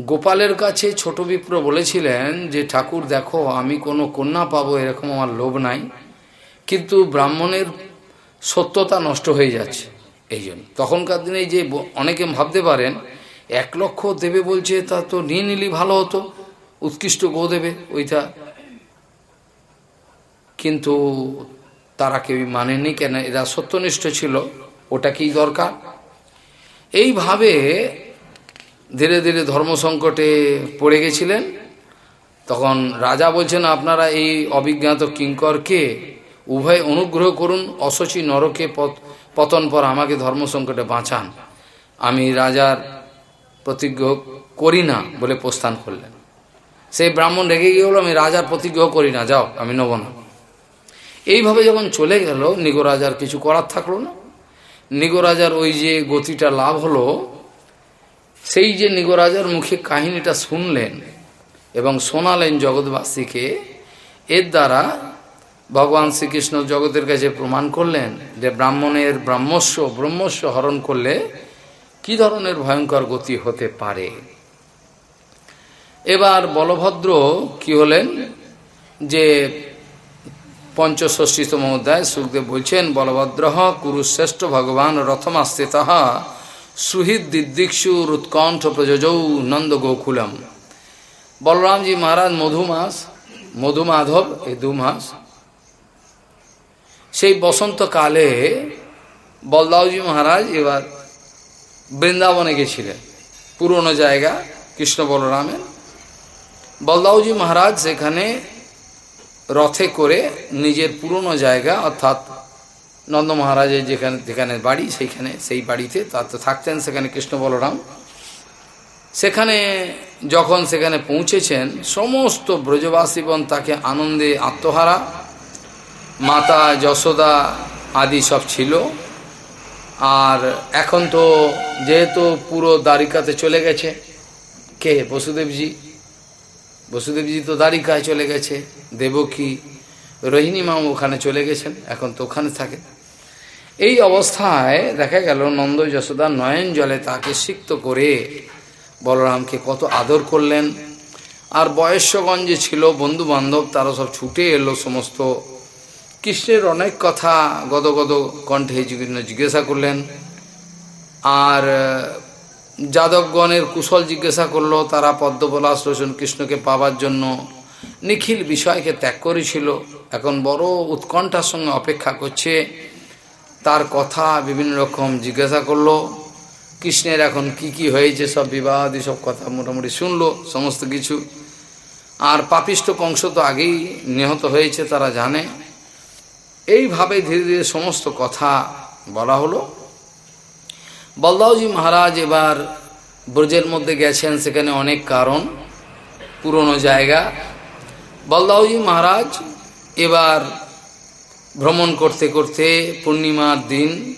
গোপালের কাছে ছোট বিপ্র বলেছিলেন যে, ঠাকুর, দেখো, আমি কোনো কন্যা পাবো, এরকম আমার লোভ নাই। কিন্তু ব্রাহ্মণের সত্যতা নষ্ট হয়ে যাচ্ছে। এই জন্য। তখনকার দিনে যে অনেকে ভাবতে পারেন, এক লক্ষ দেবে বলছে, তা তো নিয়ে নিলি ভালো হতো। উৎকৃষ্ট গো দেবে ওইটা। কিন্তু তারা কেউই মানেনি কেন? এরা সত্যনিষ্ঠ ছিল, ওটা কি দরকার? এইভাবে ধীরে ধীরে ধর্ম সংকটে পড়ে গেছিলেন। তখন রাজা বলছেন, আপনারা এই অভিজ্ঞাত কিঙ্করকে উভয় অনুগ্রহ করুন অসচি নরকে পতন পর আমাকে ধর্ম সংকটে বাঁচান। আমি রাজার প্রতিজ্ঞ করি না বলে প্রস্থান করলেন। সেই ব্রাহ্মণ রেগে গিয়ে হলো আমি রাজার প্রতিজ্ঞ করি না, যাও, আমি নেব না। এইভাবে যখন চলে গেল নিগো রাজার কিছু করার থাকল না। নিগো রাজার ওই যে গতিটা লাভ হলো, সেই যে নিগো রাজার মুখে কাহিনীটা শুনলেন এবং শোনালেন জগৎবাসীকে, এর দ্বারা ভগবান শ্রীকৃষ্ণ জগতের কাছে প্রমাণ করলেন যে ব্রাহ্মণের ব্রাহ্মস্ব, ব্রহ্মস্ব হরণ করলে কি ধরনের ভয়ঙ্কর গতি হতে পারে। এবার বলভদ্র কি হলেন? যে পঞ্চষষ্ঠীতম অধ্যায় সুখদেব বলছেন, বলভদ্র কুরুশ্রেষ্ঠ ভগবান রথমাস্থিত সুহৃদ দিদিক্ষুর রুৎকণ্ঠ প্রযোজৌ নন্দ গোকুলম। বলরামজি মহারাজ মধুমাস, মধুমাধব, এই দু মাস সেই বসন্তকালে বলদাওজি মহারাজ এবার বৃন্দাবনে গেছিলেন, পুরনো জায়গা, কৃষ্ণ বলরামের। বলদাওজি মহারাজ সেখানে রথে করে নিজের পুরনো জায়গা, অর্থাৎ নন্দ মহারাজের যেখানে যেখানে বাড়ি, সেইখানে সেই বাড়িতে তাতে থাকতেন সেখানে কৃষ্ণ বলরাম। সেখানে যখন সেখানে পৌঁছেছেন, সমস্ত ব্রজবাসীগণ তাকে আনন্দে আত্মহারা। মাতা যশোদা আদি সব ছিল। আর এখন তো যেহেতু পুরো দ্বারিকাতে চলে গেছে, কে? বসুদেবজি। বসুদেবজি তো দ্বারিকায় চলে গেছে, দেবকী রোহিণী মাম ওখানে চলে গেছেন, এখন তো ওখানে থাকে। এই অবস্থায় দেখা গেল নন্দ যশোদা নয়ন জলে তাকে সিক্ত করে বলরামকে কত আদর করলেন। আর বয়স্যগঞ্জে ছিল বন্ধু বান্ধব তারা সব ছুটে এলো সমস্ত। কৃষ্ণের অনেক কথা গদগদ কণ্ঠে জিজ্ঞাসা করলেন। আর যাদবগণের কুশল জিজ্ঞাসা করল, তারা পদ্মপলাশ রোশন কৃষ্ণকে পাবার জন্য নিখিল বিষয়কে ত্যাগ করেছিল। এখন বড় উৎকণ্ঠার সঙ্গে অপেক্ষা করছে। তার কথা বিভিন্ন রকম জিজ্ঞাসা করল। কৃষ্ণের এখন কি কি হয়েছে, সব বিবাহ সব কথা মোটামুটি শুনলো, সমস্ত কিছু। আর পাপিষ্ট কংস তো আগেই নিহত হয়েছে, তারা জানে। এইভাবে ধীরে ধীরে সমস্ত কথা বলা হলো। বলদাওজি মহারাজ এবার ব্রজের মধ্যে গেছেন, সেখানে অনেক কারণ, পুরনো জায়গা। বলদাওজি মহারাজ এবার ভ্রমণ করতে করতে পূর্ণিমার দিন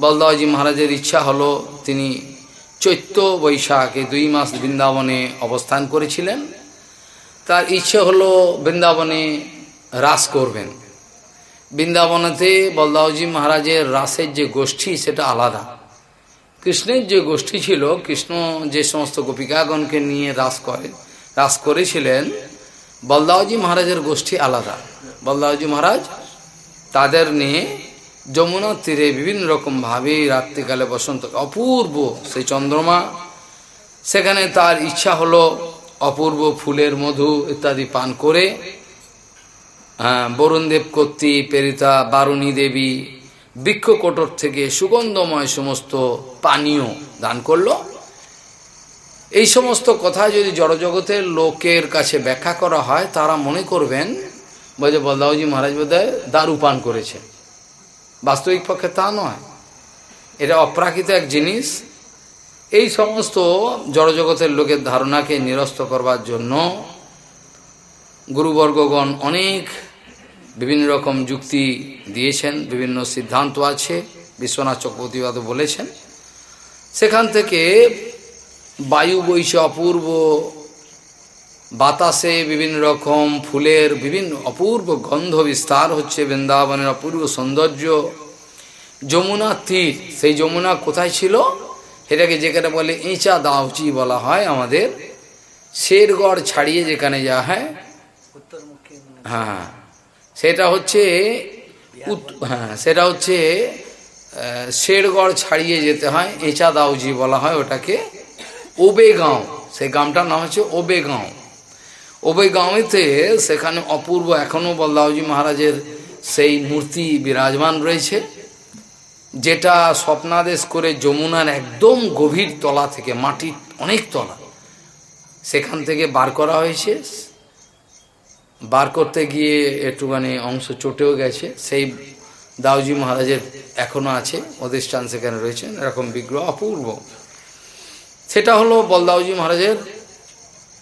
বলদাওজি মহারাজের ইচ্ছা হলো তিনি চৈত্র বৈশাখে দুই মাস বৃন্দাবনে অবস্থান করেছিলেন। তার ইচ্ছে হলো বৃন্দাবনে রাস করবেন। বৃন্দাবনেতে বলদাওজি মহারাজের রাসের যে গোষ্ঠী, সেটা আলাদা। কৃষ্ণের যে গোষ্ঠী ছিল, কৃষ্ণ যে সমস্ত গোপিকাগণকে নিয়ে রাস করে রাস করেছিলেন, বলদাওজি মহারাজের গোষ্ঠী আলাদা। বলদাওজি মহারাজ তাদের নিয়ে যমুনা তীরে বিভিন্ন রকমভাবে রাত্রিকালে বসন্ত, অপূর্ব সেই চন্দ্রমা, সেখানে তার ইচ্ছা হলো অপূর্ব ফুলের মধু ইত্যাদি পান করে বরুণদেব কর্তৃ পেরিতা বারুণী দেবী বৃক্ষকোটর থেকে সুগন্ধময় সমস্ত পানীয় দান করল। এই সমস্ত কথা যদি জড়জগতের লোকের কাছে ব্যাখ্যা করা হয়, তারা মনে করবেন বলে বলদাউজি মহারাজ বোধহয় দারু পান করেছে বাস্তবিক পক্ষে তা নয়। এটা অপ্রাকৃত এক জিনিস। এই সমস্ত জড়জগতের লোকের ধারণাকে নিরস্ত করবার জন্য গুরুবর্গগণ অনেক বিভিন্ন রকম যুক্তি দিয়েছেন বিভিন্ন সিদ্ধান্ত আছে বিশ্বনাথ চক্রবর্তীবাদ বলেছেন। সেখান থেকে বায়ু বইছে অপূর্ব বাতাসে বিভিন্ন রকম ফুলের বিভিন্ন অপূর্ব গন্ধ বিস্তার হচ্ছে বৃন্দাবনের অপূর্ব সৌন্দর্য। যমুনা তীর সেই যমুনা কোথায় ছিল? এটাকে যেখানে বলে ইঁচা দাউচি বলা হয় আমাদের। শেরগড় ছাড়িয়ে যেখানে যাওয়া হয় হ্যাঁ। সেটা হচ্ছে হ্যাঁ সেটা হচ্ছে শেরগড় ছাড়িয়ে যেতে হয়, এঁচা দাউজি বলা হয় ওটাকে ওবে গাঁও সেই গ্রামটার নাম হচ্ছে ওবে গাঁও ওবে গাঁওতে সেখানে অপূর্ব এখনও বলদাউজি মহারাজের সেই মূর্তি বিরাজমান রয়েছে, যেটা স্বপ্নাদেশ করে যমুনার একদম গভীর তলা থেকে, মাটির অনেক তলা, সেখান থেকে বার করা হয়েছে। বার করতে গিয়ে একটুখানি অংশ চটেও গেছে। সেই দাউজি মহারাজের এখনও আছে অধিষ্ঠান সেখানে রয়েছেন এরকম বিগ্রহ অপূর্ব। সেটা হলো বলদাউজি মহারাজের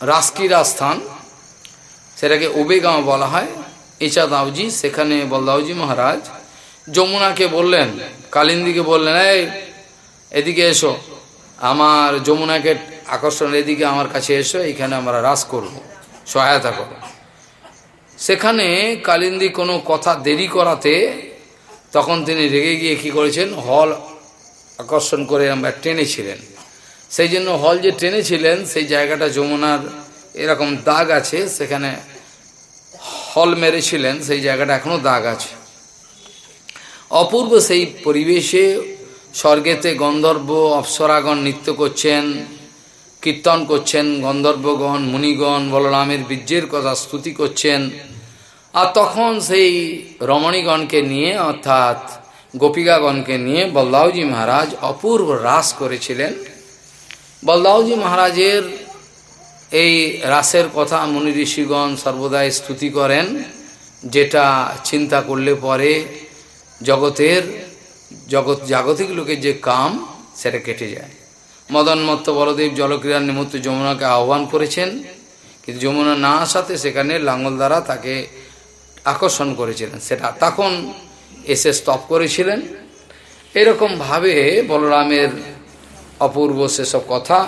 রাসকিরা স্থান। সেটাকে ওবেগাঁও বলা হয়। ইচা দাউজি সেখানে বলদাউজি মহারাজ যমুনাকে বললেন, কালিন্দিকে বললেন, এই, এদিকে এসো। আমার যমুনাকে আকর্ষণ এদিকে আমার কাছে এসো এখানে আমরা রাস করব। সহায়তা করো সেখানে কালিন্দি কোনো কথা দেরি করাতে তখন তিনি রেগে গিয়ে কি করেছেন? হল আকর্ষণ করে আমরা টেনেছিলেন সেই জন্য হল যে টেনেছিলেন সেই জায়গাটা যমুনার এরকম দাগ আছে, সেখানে হল মেরেছিলেন, সেই জায়গাটা এখনও দাগ আছে। অপূর্ব সেই পরিবেশে স্বর্গেতে গন্ধর্ব অপ্সরাগণ নৃত্য করছেন। কীর্তন করছেন, গন্ধর্বগণ, মুনিগণ, বলরামের বীর্যের কথা স্তুতি করছেন। আর তখন সেই রমণীগণকে নিয়ে, অর্থাৎ গোপিকাগণকে নিয়ে বলদাউজি মহারাজ অপূর্ব রাস করেছিলেন। বলদাউজি মহারাজের এই রাসের কথা মুনি ঋষিগণ সর্বদাই স্তুতি করেন, যেটা চিন্তা করলে পরে জগতের, জগৎ, জাগতিক লোকের যে কাম, সেটা কেটে যায়। মদন মত্ত বলদেব জলক্রীড়ার নিমিত্ত যমুনাকে আহ্বান করেছেন। কিন্তু যমুনা না আসাতে সেখানে লাঙ্গল দ্বারা তাকে আকর্ষণ করেছিলেন। সেটা তখন এসে স্তপ করেছিলেন। এরকমভাবে বলরামের অপূর্ব সেসব কথা।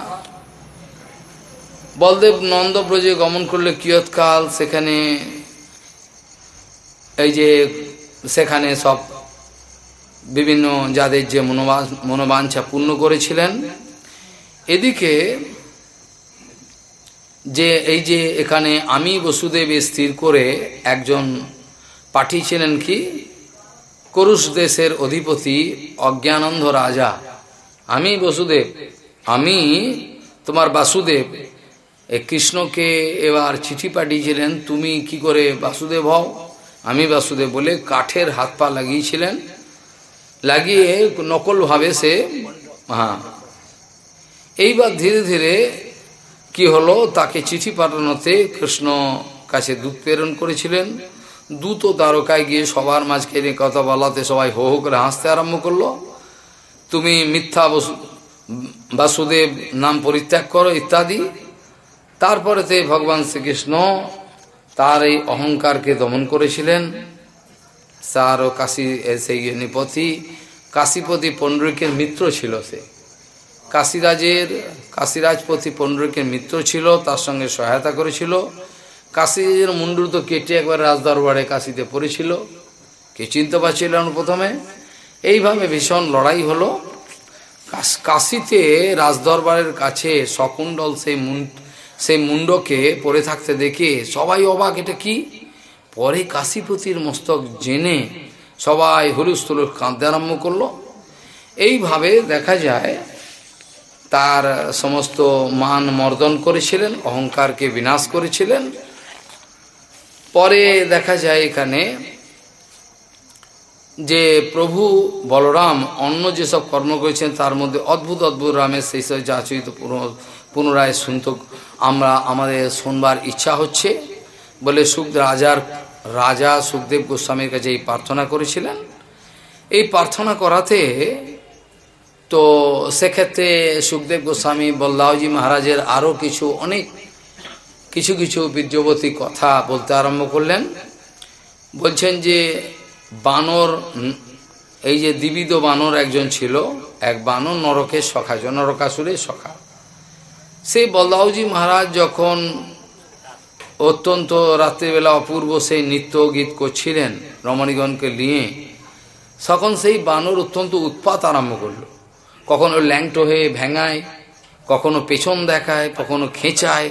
বলদেব নন্দব্রজে গমন করলে কিয়ৎকাল সেখানে এই যে সেখানে সব বিভিন্ন যাদের যে মনোবাঞ্ছা পূর্ণ করেছিলেন। এদিকে যে এই যে এখানে আমি বসুদেব স্থির করে একজন পাঠিয়েছিলেন কি? করুষ দেশের অধিপতি অজ্ঞানন্দ রাজা। আমি বসুদেব, আমি তোমার বাসুদেব। এ কৃষ্ণকে এবার চিঠি পাঠিয়েছিলেন, তুমি কি করে বাসুদেব হও? আমি বাসুদেব বলে কাঠের হাত পা লাগিয়েছিলেন। লাগিয়ে নকলভাবে সে হ্যাঁ এইবার ধীরে ধীরে কি হলো? তাকে চিঠি পাঠানোতে কৃষ্ণ কাছে দূত প্রেরণ করেছিলেন। দূত ও দ্বারকায় গিয়ে সবার মাঝখানে কথা বলাতে সবাই হো হো করে হাসতে আরম্ভ করল। তুমি মিথ্যা বাসুদেব নাম পরিত্যাগ করো ইত্যাদি। তারপরেতে ভগবান শ্রীকৃষ্ণ তার এই অহংকারকে দমন করেছিলেন। তার ও কাশী, সেই নিপতি, কাশীপতি পণ্ডরিকের মিত্র ছিল সে। কাশীরাজের কাশীরাজপতি পণ্ডরিকের মিত্র ছিল, তার সঙ্গে সহায়তা করেছিল। কাশিরাজের মুন্ডু তো কেটে একবার রাজদরবারে কাশিতে পড়েছিল। কে চিনতে পারছিল প্রথমে। এইভাবে ভীষণ লড়াই হলো। কাশিতে রাজদরবারের কাছে শকুণ্ডল সেই মুন, সেই মুন্ডকে পড়ে থাকতে দেখে সবাই অবাক, এটা কি? পরে কাশীপতির মস্তক জেনে সবাই হুলুস্থুল কাঁদতে আরম্ভ করল। এইভাবে দেখা যায় তার সমস্ত মান মর্দন করেছিলেন, অহংকারকে বিনাশ করেছিলেন। পরে দেখা যায় এখানে যে প্রভু বলরাম অন্য যেসব কর্ম করেছেন, তার মধ্যে অদ্ভুত অদ্ভুত রামের সেই সব যাচরিত পুনরায় শুনত আমরা, আমাদের শোনবার ইচ্ছা হচ্ছে। বলে সুখ রাজার, রাজা সুখদেব গোস্বামীর কাছে এই প্রার্থনা করেছিলেন। এই প্রার্থনা করাতে তো সেক্ষেত্রে সুখদেব গোস্বামী বল্লাহজি মহারাজের আরও কিছু অনেক কিছু কিছু বীর্যবতী কথা বলতে আরম্ভ করলেন। বলছেন যে বানর এই যে দিবিদ বানর একজন ছিল, এক বানর নরকের সখা নরকাসুরের সখা। সেই বল্লাহজি মহারাজ যখন অত্যন্ত রাত্রিবেলা অপূর্ব সেই নৃত্য গীত করছিলেন রমণীগণকে নিয়ে, তখন সেই বানর অত্যন্ত উৎপাত আরম্ভ করল। কখনো ল্যাংটো হয়ে ভেঙায়, কখনো পেছন দেখায়, কখনো খেঁচায়।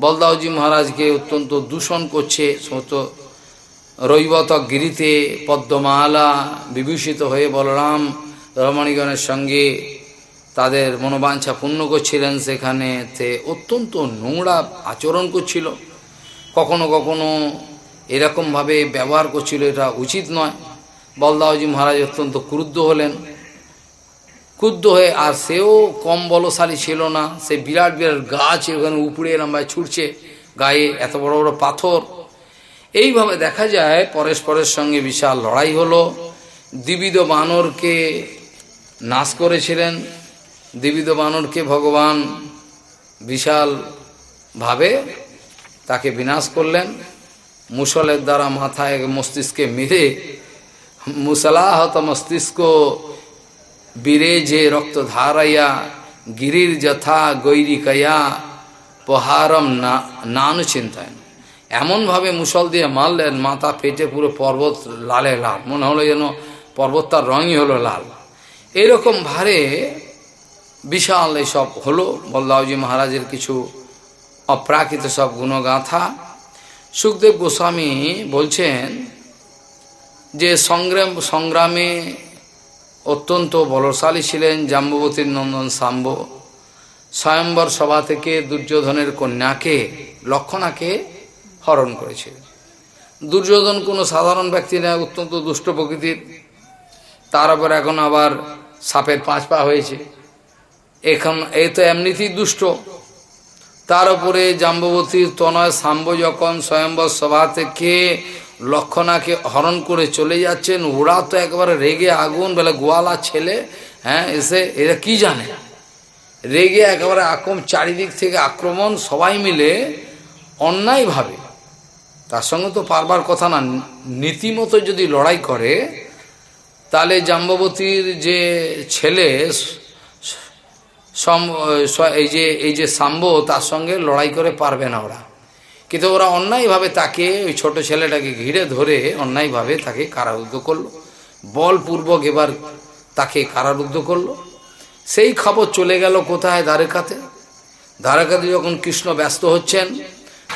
বলদাউজি মহারাজকে অত্যন্ত দূষণ করছে, সমস্ত রৈবত গিরিতে পদ্মমালা বিভূষিত হয়ে বলরাম রমণীগণের সঙ্গে তাদের মনোবাঞ্ছা পূর্ণ করছিলেন। সেখানে তে অত্যন্ত নোংরা আচরণ করছিল। কখনো কখনো এরকমভাবে ব্যবহার করছিল, এটা উচিত নয়। বলদাওজি মহারাজ অত্যন্ত ক্রুদ্ধ হলেন। ক্রুদ্ধ হয়ে, আর সেও কম বলশালী ছিল না। সে বিরাট বিরাট গাছ ওখানে উপরে এরম্বায় ছুটছে গায়ে, এত বড় বড় পাথর। এইভাবে দেখা যায়, পরস্পরের সঙ্গে বিশাল লড়াই হলো। দিবিদ বানরকে নাশ করেছিলেন। দিবিদ বানরকে ভগবান বিশালভাবে তাকে বিনাশ করলেন। মুসলের দ্বারা মাথায় মস্তিষ্কে মেরে, মুসলাহত মস্তিষ্ক বীরে যে রক্ত ধারাইয়া গিরির যথা গৈরিকয়া পহারম না, নানু চিন্তায়। এমনভাবে মুসল দিয়ে মারলেন, মাথা পেটে পুরো পর্বত লালে লাল। মনে হলো যেন পর্বতটার রঙই হলো লাল। এরকম ভারে বিশাল এসব হলো। বল্লাহজি মহারাজের কিছু অপ্রাকৃত সব গুণগাথা। সুখদেব গোস্বামী বলছেন যে সংগ্রাম, সংগ্রামে অত্যন্ত বলশালী ছিলেন জাম্ববতীর নন্দন সাম্ব। স্বয়ম্বর সভা থেকে দুর্যোধনের কন্যাকে, লক্ষণাকে হরণ করেছিল। দুর্যোধন কোনো সাধারণ ব্যক্তি না, অত্যন্ত দুষ্ট প্রকৃতির। তার উপর এখন আবার সাপের পাঁচ পা হয়েছে। এখন এই তো এমনিতেই দুষ্ট। তার উপরে জাম্ববতীর তনয় সাম্ব যখন স্বয়ম্বর সভা থেকে লক্ষণাকে হরণ করে চলে যাচ্ছেন। ওরা তো একবারে রেগে আগুন, বলে গোয়ালা ছেলে হ্যাঁ এসে এরা কি জানে? রেগে একেবারে আক্রম, চারিদিক থেকে আক্রমণ, সবাই মিলে অন্যায়ভাবে তার সঙ্গে তো পারবার কথা না, নীতিমতো যদি লড়াই করে, তাহলে জাম্ববতীর যে ছেলে এই যে এই যে সাম্ব, তার সঙ্গে লড়াই করে পারবে না ওরা। কিন্তু ওরা অন্যায়ভাবে তাকে, ওই ছোট ছেলেটাকে ঘিরে ধরে অন্যায়ভাবে তাকে কারারুদ্ধ করল। বলপূর্বক এবার তাকে কারারুদ্ধ করল। সেই খবর চলে গেল কোথায়? দ্বারকাতে। দ্বারকাতে যখন কৃষ্ণ ব্যস্ত হচ্ছেন,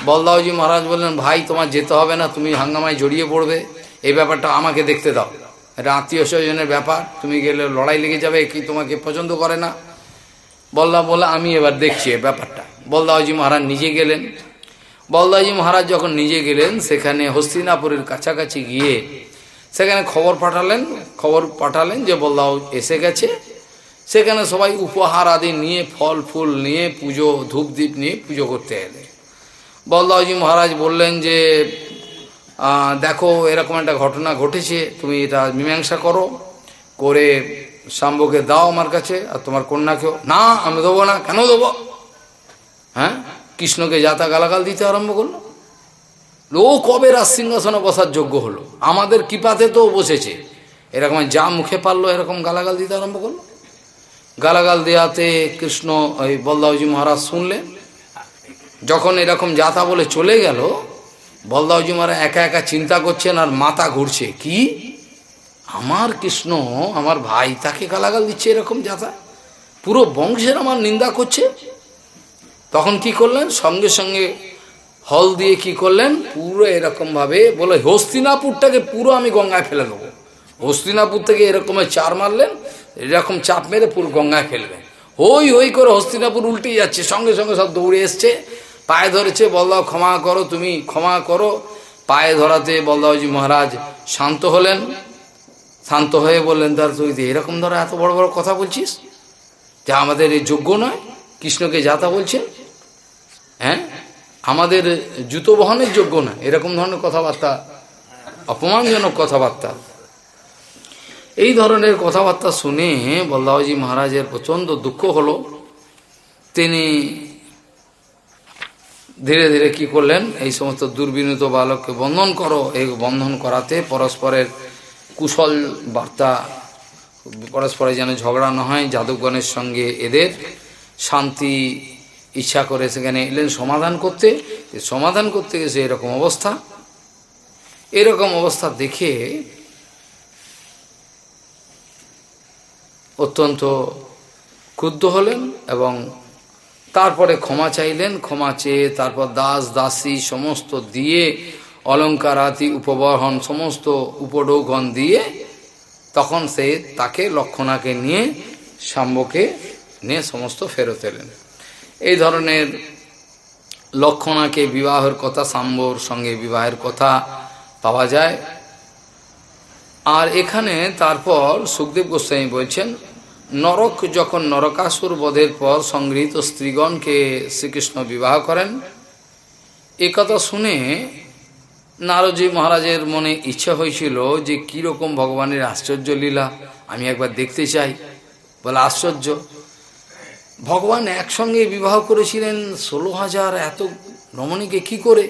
বলদাওজি মহারাজ বললেন, ভাই, তোমার যেতে হবে না, তুমি হাঙ্গামায় জড়িয়ে পড়বে। এই ব্যাপারটা আমাকে দেখতে দাও। এটা আত্মীয় স্বজনের ব্যাপার। তুমি গেলে লড়াই লেগে যাবে কি তোমাকে পছন্দ করে না? বলদা বলে আমি এবার দেখছি ব্যাপারটা। বলদাওজি মহারাজ নিজে গেলেন। বলদাজি মহারাজ যখন নিজে গেলেন, সেখানে হস্তিনাপুরের কাছাকাছি গিয়ে সেখানে খবর পাঠালেন খবর পাঠালেন যে বলদাও এসে গেছে। সেখানে সবাই উপহার আদি নিয়ে, ফল ফুল নিয়ে, পুজো, ধূপদীপ নিয়ে পুজো করতে এলে। বলদাওজি মহারাজ বললেন যে দেখো, এরকম একটা ঘটনা ঘটেছে, তুমি এটা মীমাংসা করো, করে শাম্বকে দাও আমার কাছে, আর তোমার কন্যাকেও। না, আমি দেবো না, কেন দেবো? হ্যাঁ? কৃষ্ণকে যাতা গালাগাল দিতে আরম্ভ করল। ও কবে রাজ সিংহাসনে বসার যোগ্য হলো। আমাদের কৃপাতে তো বসেছে। এরকম যা মুখে পারল এরকম গালাগাল দিতে আরম্ভ করল। গালাগাল দেওয়াতে কৃষ্ণ ওই বলদাউজি মহারাজ শুনলেন। যখন এরকম যাতা বলে চলে গেল, বলদাউজি মহারাজ একা একা চিন্তা করছেন আর মাথা ঘুরছে। কি? আমার কৃষ্ণ, আমার ভাই তাকে গালাগাল দিচ্ছে এরকম যাতা পুরো বংশের আমার নিন্দা করছে? তখন কি করলেন? সঙ্গে সঙ্গে হল দিয়ে কি করলেন? পুরো এরকমভাবে বলে, হস্তিনাপুরটাকে পুরো আমি গঙ্গায় ফেলে দেবো। হস্তিনাপুর থেকে এরকমের চার মারলেন, এরকম চাপ মেরে পুরো গঙ্গায় ফেলবেন ওই ওই করে হস্তিনাপুর উল্টে যাচ্ছে, সঙ্গে সঙ্গে সব দৌড়ে এসছে। পায়ে ধরেছে বলদাও ক্ষমা করো তুমি, ক্ষমা করো। পায়ে ধরাতে বলদাওজি মহারাজ শান্ত হলেন। শান্ত হয়ে বললেন তার তুই এরকম ধরো এত বড় বড় কথা বলছিস, যা আমাদের এই যোগ্য নয়, কৃষ্ণকে যাতা বলছে। হ্যাঁ আমাদের জুতো বহনের যোগ্য না। এরকম ধরনের কথাবার্তা, অপমানজনক কথাবার্তা। এই ধরনের কথাবার্তা শুনে বল্লাহজি মহারাজের প্রচণ্ড দুঃখ হলো। তিনি ধীরে ধীরে কি করলেন? এই সমস্ত দুর্বিনীত বালককে বন্ধন করো এই বন্ধন করাতে পরস্পরের কুশল বার্তা, পরস্পরে যেন ঝগড়া না হয়, যাদবগণের সঙ্গে এদের শান্তি ইচ্ছা করে সেখানে এলেন সমাধান করতে সমাধান করতে গেছে এরকম অবস্থা। এরকম অবস্থা দেখে অত্যন্ত ক্ষুদ্ধ হলেন এবং তারপরে ক্ষমা চাইলেন। ক্ষমা চেয়ে তারপর দাস, দাসী সমস্ত দিয়ে অলঙ্কারাতি উপবহন সমস্ত উপডৌঘন দিয়ে তখন সে তাকে লক্ষণাকে নিয়ে শাম্বকে নিয়ে সমস্ত ফেরত এলেন। এই ধরনের লক্ষণাকে বিবাহের কথা সাম্বর সঙ্গে বিবাহের কথা পাওয়া যায়। আর এখানে তারপর সুখদেব গোস্বামী বলছেন, নরক যখন নরকাসুর বধের পর সংগৃহীত স্ত্রীগণকে শ্রীকৃষ্ণ বিবাহ করেন। এ কথা শুনে নারদজি মহারাজের মনে ইচ্ছা হয়েছিল যে কীরকম ভগবানের আশ্চর্য লীলা, আমি একবার দেখতে চাই। বলে, আশ্চর্য। ভগবান একসঙ্গে বিবাহ করেছিলেন ষোলো হাজার এত রমণীকে কি করে